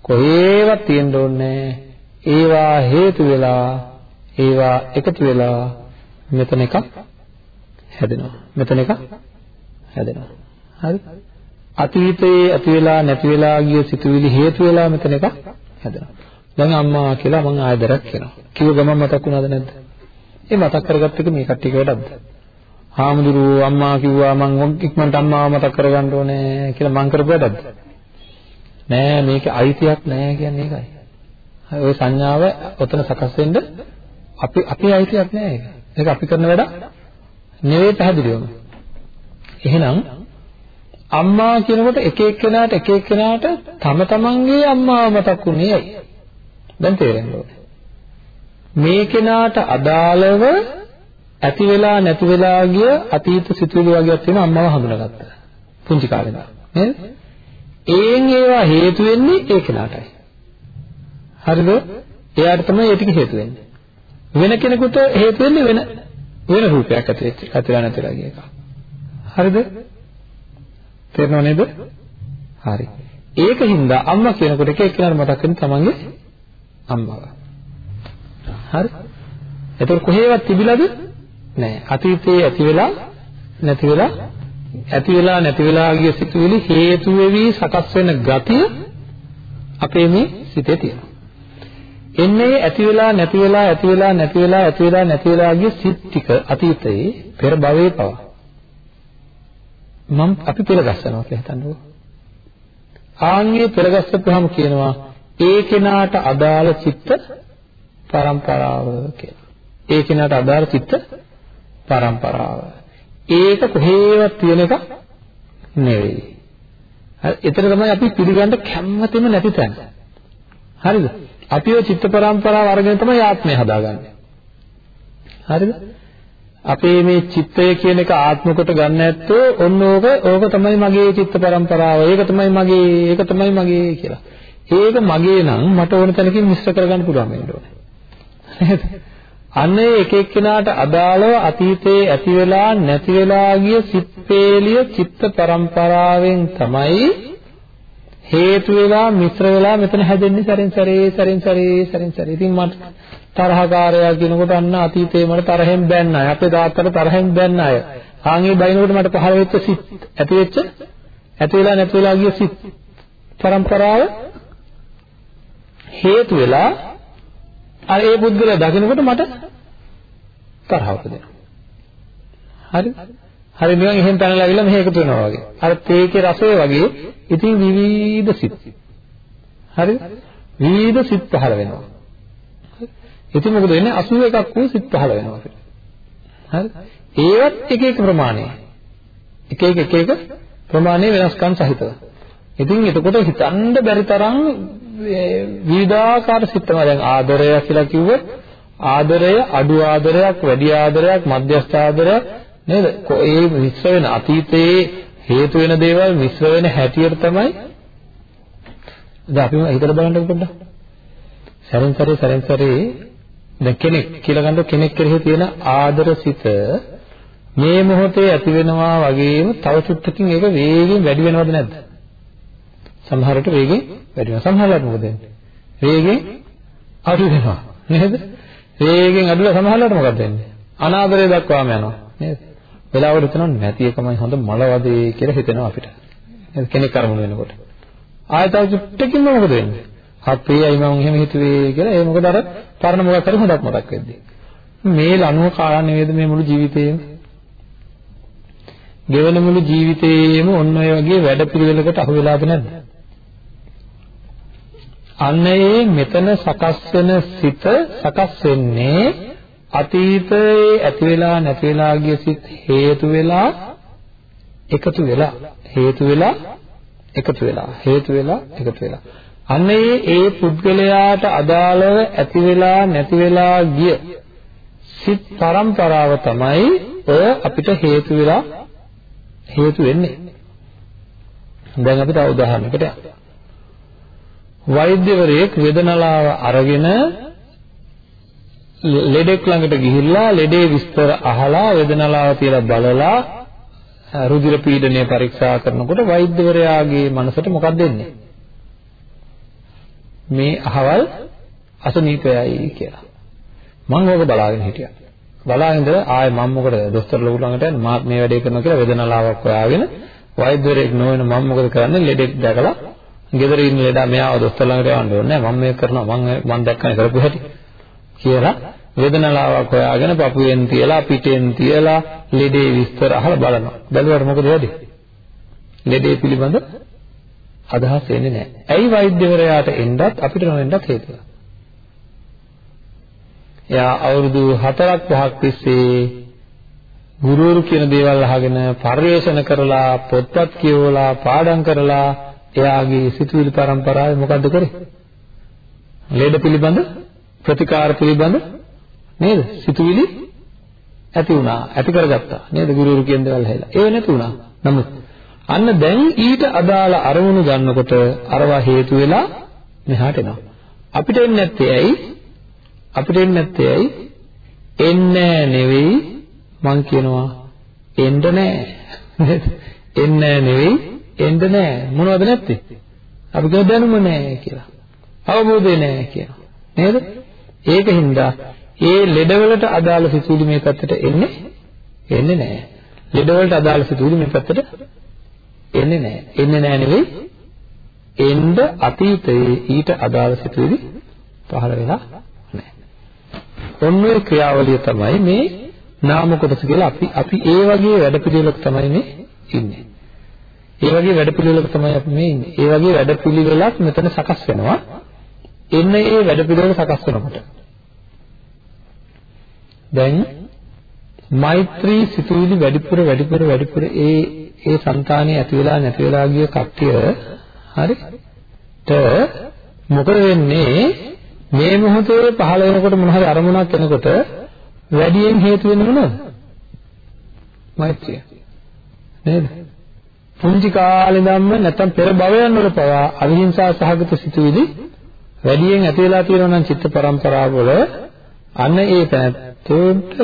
කොහේවත් තියෙන්න ඕනේ ඒවා හේතු වෙලා ඒවා එකතු වෙලා මෙතන එකක් හැදෙනවා. මෙතන එකක් හැදෙනවා. හරි? අතීතයේ ඇති වෙලා නැති වෙලා ගිය සිතුවිලි හේතු වෙලා මෙතන එකක් හැදෙනවා. දැන් අම්මා කියලා මම ආයතරක් කියනවා. කිව්ව ගමන් මතක් වුණාද නැද්ද? ඒ මතක් කරගත්ත එක මේ කට්ටියක වැඩක්ද? හාමුදුරුවෝ අම්මා කිව්වා මං ඉක්මනට අම්මාව මතක් කරගන්න ඕනේ කියලා මං කරපු වැඩක්ද? නෑ මේක අයිතියක් නෑ කියන්නේ ඒකයි. ওই සංඥාව ඔතන සකස් වෙන්න අපි අපේ අයිතියක් නෑ ඒක. ඒක අපි කරන වැඩ නෙවෙයි පැහැදිලිවම. එහෙනම් අම්මා කියනකොට එක එක්කෙනාට එක එක්කෙනාට තම තමන්ගේ අම්මාව මතක් වුණේ ඇයි? දැන් තේරෙන්න ඕනේ. මේ කෙනාට අදාළව ඇති වෙලා නැති වෙලා ගිය අතීත සිතුවිලි වගේක් තියෙන අම්මව හඳුනාගත්තා. පුංචි කාලේ ඉඳන්. නේද? ඒන් ඒවා හේතු වෙන්නේ ඒ කෙනාටයි. හරිද? එයාට තමයි ඒ ටික හේතු වෙන්නේ. වෙන කෙනෙකුට හේතු වෙන්නේ වෙන වෙන රූපයක් ඇති වෙච්ච ඇතිලා නැතිලා ගිය එක. හරිද? තේරෙනව නේද? හරි. ඒකින්ද අම්මා කියනකොට එක එක්කෙනාට මතක් වෙන්නේ තමන්ගේ අම්මව. හරි? එතකොට කොහේවත් තිබිලාද? නැහැ. අතීතයේ ඇති වෙලා නැති වෙලා ඇති වෙලා නැති වෙලා ගිය සිතුවිලි හේතු වෙවි සකස් වෙන ගතිය අපේ මේ සිතේ තියෙනවා. එන්නේ ඇති වෙලා නැති වෙලා ඇති වෙලා නැති වෙලා ඇති වෙලා නැති වෙලා ගිය සිත් ටික අතීතයේ පෙර භවයේ පව. මම අපි පෙරගස්සනවා කියලා හිතන්නකෝ. ආන්ගේ පෙරගස්සපුවාම කියනවා ඒ කෙනාට අදාළ චිත්ත පරම්පරාව කියලා. ඒ කෙනාට අදාළ චිත්ත පරම්පරාව. ඒක කොහේවත් තියෙන එක නෙවෙයි. හරි එතන තමයි අපි පිළිගන්න කැමැතිම නැති තැන. හරිද? අපි ඔය චිත්ත පරම්පරාව අරගෙන තමයි ආත්මය හදාගන්නේ. හරිද? අපේ මේ චිත්තය කියන එක ආත්ම කොට ගන්න නැත්තෝ ඔන්න ඕක ඕක තමයි මගේ චිත්ත පරම්පරාව. ඒක තමයි මගේ ඒක තමයි මගේ කියලා. ඒක මගේ නම් මට ඕන තැනකින් මිශ්‍ර කරගන්න පුළුවන් වෙන්න ඕනේ. නේද? අන්න එක එක්කෙනාට අදාළව අතීතයේ ඇති වෙලා නැති වෙලා ගිය සිත්පේලිය චිත්ත පරම්පරාවෙන් තමයි හේතු වෙලා මිශ්‍ර වෙලා මෙතන හැදෙන්නේ සැරෙන් සැරේ සැරෙන් සැරේ සැරෙන් සැරේ. ඉතින් මට තරහකාරයා කියනකොට අන්න අතීතේ මට තරහෙන් බැන්න අය. අපේ තාත්තට තරහෙන් බැන්න අය. ආන්ගේ බයිනකොට මට පහළ වෙච්ච සිත් ඇති වෙච්ච ඇති වෙලා නැති වෙලා ගිය සිත් පරම්පරාව හේතු වෙලා අර ඒ පුද්ගලයා දකිනකොට මට තරහ උපදිනවා. හරි? හරි නිකන් එහෙන් පැනලා ඇවිල්ලා මෙහෙ එකතු වෙනවා වගේ. අර තේකේ රසය වගේ ඉතින් විවිධ සිත්. හරි? විවිධ සිත් පහළ වෙනවා. ඉතින් මොකද වෙන්නේ 81ක් වූ සිත් පහළ වෙනවා අපිට. හරි? ඒවත් එක එක ප්‍රමාණය. එක එක එක එක ප්‍රමාණය වෙනස්කම් සහිතව. ඉතින් එතකොට හිතන්න බැරි තරම් විවිධාකාර සිත් තමයි දැන් ආදරය කියලා කිව්වොත් ආදරය අඩු ආදරයක් වැඩි ආදරයක් මධ්‍යස්ථ ආදරයක් නේද? ඒ මිශ්‍ර වෙන අතීතයේ හේතු වෙන දේවල් මිශ්‍ර වෙන හැටියට තමයි දැන් අපි හිතලා බලන්න පොඩ්ඩක්. සැරෙන් සැරේ සැරෙන් සැරේ දැන් කෙනෙක් කියලා ගන්න කෙනෙක් කෙරෙහි තියෙන ආදරසිත මේ මොහොතේ ඇති වෙනවා වගේම තව චුට්ටකින් ඒක වේගෙන් වැඩි වෙනවද නැද්ද? සමහරට වේගෙන් වැඩි වෙනවා. සමහරවිට මොකද වෙන්නේ? වේගෙන් අඩු වෙනවා. නේද? වේගෙන් අඩුලා සමහරවිට මොකද වෙන්නේ? අනාදරය දක්වාම යනවා. නේද? වෙලාවට හිතනවා නැති එකමයි හොඳ මලවදේ කියලා හිතෙනවා අපිට. නේද? කෙනෙක් අරමුණු වෙනකොට. ආයතව චුට්ටකින්ම මොකද වෙන්නේ? අපේ අයි මම එහෙම හිතුවේ කියලා ඒ මොකද අර පරණ මොකක් හරි හොඳක් මතක් වෙද්දී. මේ ලනුව කාලා නෙවෙයිද මේ මුළු ජීවිතේම? ගෙවන මුළු ජීවිතේම ඔන්න ඔය වගේ වැඩ පිළිවෙලකට අහු වෙලාද නැද්ද? අන්න ඒ මෙතන සකස් වෙන සිත සකස් වෙන්නේ අතීතයේ ඇති වෙලා නැති වෙලා ගිය සිත් හේතු වෙලා එකතු වෙලා හේතු වෙලා එකතු වෙලා හේතු වෙලා එකතු වෙලා අන්න ඒ ඒ පුද්ගලයාට අදාළව ඇති වෙලා නැති වෙලා ගිය සිත් පරම්පරාව තමයි ඔය අපිට හේතු වෙලා හේතු වෙන්නේ. දැන් අපි තව උදාහරණයකට යමු. වෛද්‍යවරයෙක් වේදනලාව අරගෙන ලෙඩෙක් ළඟට ගිහිල්ලා ලෙඩේ විස්තර අහලා වේදනලාව තියලා බලලා රුධිර පීඩනය පරීක්ෂා කරනකොට වෛද්‍යවරයාගේ මනසට මොකක්ද එන්නේ? මේ අහවල් අසනීපයයි කියලා. මම ඕක බලාගෙන හිටියා. බලාගෙන ඉඳලා ආයේ මම මොකද දොස්තර ලොකු ළඟට යන්නේ මාත් මේ වැඩේ කරනවා කියලා වේදනාලාවක් හොයාගෙන වෛද්‍යවරයෙක් නොවන මම මොකද කරන්නේ ලෙඩෙක් දැකලා ගෙදර ඉන්න ලෙඩා මෙයාව දොස්තර ළඟට යවන්න ඕනේ නැහැ මම මේක කරනවා මම මම දැක්කනේ කරපු හැටි කියලා වේදනාලාවක් හොයාගෙන පපුවෙන් තියලා පිටෙන් තියලා ලෙඩේ විස්තර අහලා බලනවා බැලුවට මොකද වෙන්නේ ලෙඩේ පිළිබඳ අදහස් එන්නේ නැහැ. ඇයි වෛද්‍යවරයාට එන්නත් අපිට නොවෙන්නත් හේතුව? එයා අවුරුදු 4ක් 5ක් තිස්සේ ගුරුවරු කියන දේවල් අහගෙන පරිශන කරලා පොත්පත් කියවලා පාඩම් කරලා එයාගේ සිතුවිලි පරම්පරාවේ මොකද්ද කරේ? ලෙඩ පිළිබඳ ප්‍රතිකාර පිළිබඳ නේද? සිතුවිලි ඇති වුණා, ඇති කරගත්තා. නේද? ගුරුවරු කියන දේවල් ඇහිලා. ඒව නැති වුණා. නමුත් අන්න දැන් ඊට අදාළ අරමුණු ගන්නකොට අරවා හේතු වෙලා මෙහාට එනවා. අපිට එන්නේ නැත්තේ ඇයි? අපිට එන්නේ නැත්තේ ඇයි? එන්නේ නෙවෙයි මං කියනවා එන්න නෑ. නේද? එන්නේ නෙවෙයි එන්න නෑ. මොනවද නැත්තේ? අපි කියන දැනුම නෑ කියලා. අවබෝධය නෑ කියලා. නේද? ඒකින්ද ඒ ලෙඩවලට අදාළ සිතුවිලි මේ පැත්තට එන්නේ එන්නේ නෑ. ලෙඩවලට අදාළ සිතුවිලි මේ පැත්තට එන්නේ නැහැ. එන්නේ නැහැ නෙවෙයි. එන්න අතීතයේ ඊට අදාළ සිතුවිලි පහළ වෙලා නැහැ. ඔන්න ඔය ක්‍රියාවලිය තමයි මේ නාම කොටස කියලා අපි අපි ඒ වගේ වැඩපිළිවෙලක තමයි මේ ඉන්නේ. ඒ වගේ වැඩපිළිවෙලක තමයි අපි මේ ඉන්නේ. ඒ වගේ වැඩපිළිවෙලක් මෙතන සකස් වෙනවා. එන්න ඒ වැඩපිළිවෙල සකස් වෙනකොට. දැන් මෛත්‍රී සිතුවිලි වැඩිපුර වැඩිපුර වැඩිපුර ඒ ඒ సంతානිය ඇති වෙලා නැති වෙලා ගිය කට්ටිය හරිට මොකද වෙන්නේ මේ මොහොතේ පහළ වෙනකොට මොන හරි අරමුණක් එනකොට වැඩියෙන් හේතු වෙන්නේ මොනවද මෛත්‍රිය. නේද? පුංචි කාලේ ඉඳන්ම නැත්තම් පෙර භවයන් වල පවා අවිහිංසා සහගත සිතුවිලි වැඩියෙන් ඇති වෙලා තියෙනවා නම් චිත්ත පරම්පරාවල අන්න ඒ පැත්තට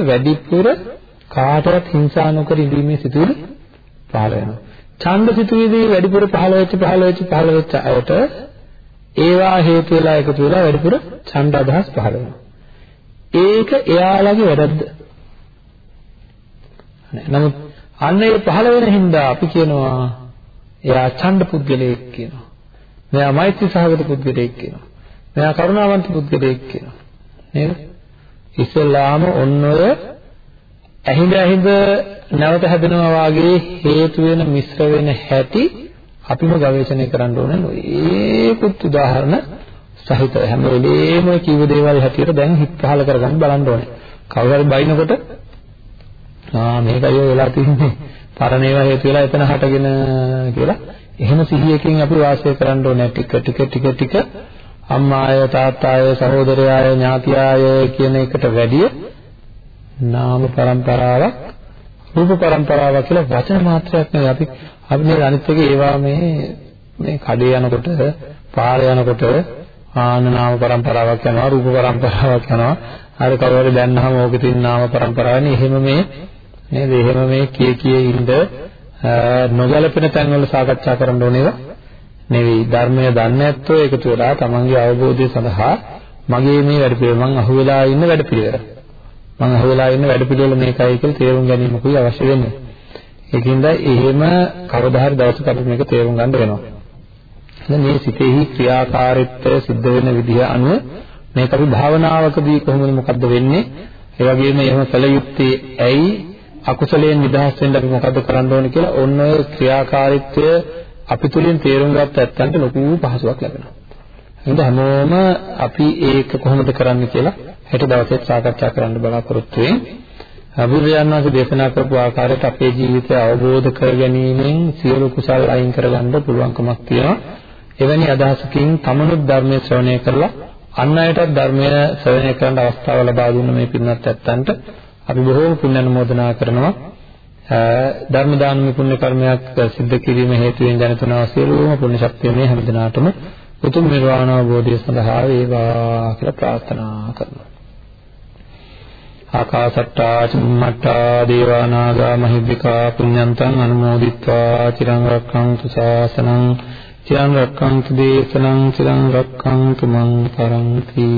වැඩිපුර කාටවත් හිංසා නොකර ඉඳීමේ සිතුවිලි පහළ වෙනවා. ඡන්ද සිතුවිලි වැඩිපුර පහළ වෙච්ච පහළ වෙච්ච පහළ වෙච්ච අයට ඒවා හේතු වෙලා එකතු වෙලා වැඩිපුර ඡන්ද අදහස් පහළ වෙනවා. ඒක එයාලගේ වැරද්ද. නමුත් අන්න ඒ පහළ වෙන හින්දා අපි කියනවා එයා ඡන්ද පුද්ගලයෙක් කියනවා. මෙයා මෛත්‍රී සහගත පුද්ගලයෙක් කියනවා. මෙයා කරුණාවන්ත පුද්ගලයෙක් කියනවා. නේද? ඉස්සෙල්ලාම ඔන්න ඔය ඇහිඳ ඇහිඳ නැවත හැදෙනවා වාගේ හේතු වෙන මිශ්‍ර වෙන හැටි අපිම ගවේෂණය කරන්න ඕනේ ඒකුත් උදාහරණ සහිත හැම වෙලේම කිව්ව දේවල් හැටියට දැන් හිත පහල කරගන්න බලන්න ඕනේ. කවුරු හරි බයිනකොට ආ මේකයි ඔය වෙලා තින්නේ. පරණ ඒවා හේතු වෙලා එතන හටගෙන කියලා එහෙම සිහියකින් අපි වාසය කරන්න ඕනේ ටික ටික ටික ටික අම්මාය තාත්තාය සහෝදරයාය ඥාතියාය කියන එකට වැඩිය නාම પરම්පරාවක් රූප પરම්පරාවක් කියලා වචන මාත්‍රයක් නෙවෙයි. අපි අපි මේ අනිත් එක ඒවා මේ මේ කඩේ යනකොට පාර යනකොට ආන නාම પરම්පරාවක් යනවා රූප પરම්පරාවක් යනවා. අර කවුරු හරි දැන්නාම ඕකේ තියෙන නාම પરම්පරාවනේ එහෙම මේ නේද? එහෙම මේ කී කී ඉඳ නොගැලපෙන තැන්වල සාකච්ඡා කරන්න ඕනේවා නෙවෙයි ධර්මය දන්නේ නැත්නම් එකතු වෙලා තමන්ගේ අවබෝධය සඳහා මගේ මේ වැඩ පිළිවෙල මං අහුවෙලා ඉන්න වැඩ පිළිවෙල මං අහුවෙලා ඉන්න වැඩ පිළිවෙල මේකයි කියලා තේරුම් ගැනීමකුයි අවශ්‍ය වෙන්නේ. ඒකින්ද එහෙම කවදා හරි දවසක අපි මේක තේරුම් ගන්න වෙනවා. දැන් මේ සිතෙහි ක්‍රියාකාරීත්වය සිද්ධ වෙන විදිහ අනුව මේක අපි භාවනාවකදී කොහොමද මොකද්ද වෙන්නේ? ඒ වගේම එහෙම කළ යුත්තේ ඇයි? අකුසලයෙන් නිදහස් වෙන්න අපි මොකද්ද කරන්න ඕනේ කියලා? ඔන්න ඔය ක්‍රියාකාරීත්වය අපි තුලින් තේරුම් ගත්ත ඇත්තන්ට ලොකු පහසුවක් ලැබෙනවා. එහෙනම් හැමෝම අපි ඒක කොහොමද කරන්නේ කියලා හෙට දවසේ සාකච්ඡා කරන්න බලාපොරොත්තු වෙමින් බුදුරජාණන් වහන්සේ දේශනා කරපු ආකාරයට අපේ ජීවිතය අවබෝධ කරගැනීමෙන් සියලු කුසල් අයින් කරගන්න පුළුවන්කමක් තියෙනවා. එවැනි අදහසකින් තමනුත් ධර්මයේ ශ්‍රවණය කරලා අන් අයටත් ධර්මය ශ්‍රවණය කරන්න අවස්ථාව ලබා දුන්න මේ පින්වත් ඇත්තන්ට අපි බොහෝම පුණ්‍ය අනුමෝදනා කරනවා. ධර්ම දානමය පුණ්‍ය කර්මයක් සිද්ධ කිරීම හේතුවෙන් ජනිත වන සියලුම පුණ්‍ය ශක්තිය මේ හැමදිනාටම උතුම් නිර්වාණ අවබෝධය සඳහා වේවා කියලා ප්‍රාර්ථනා කරනවා. ආකාසට්ටා චුම්මට්ටා දේවා නාග මහිද්దికා පුඤ්ඤන්තං අනුමෝදිත්වා චිරං රක්ඛන්තු ශාසනං චිරං රක්ඛන්තු දේශනං චිරං රක්ඛන්තු මං පරන්ති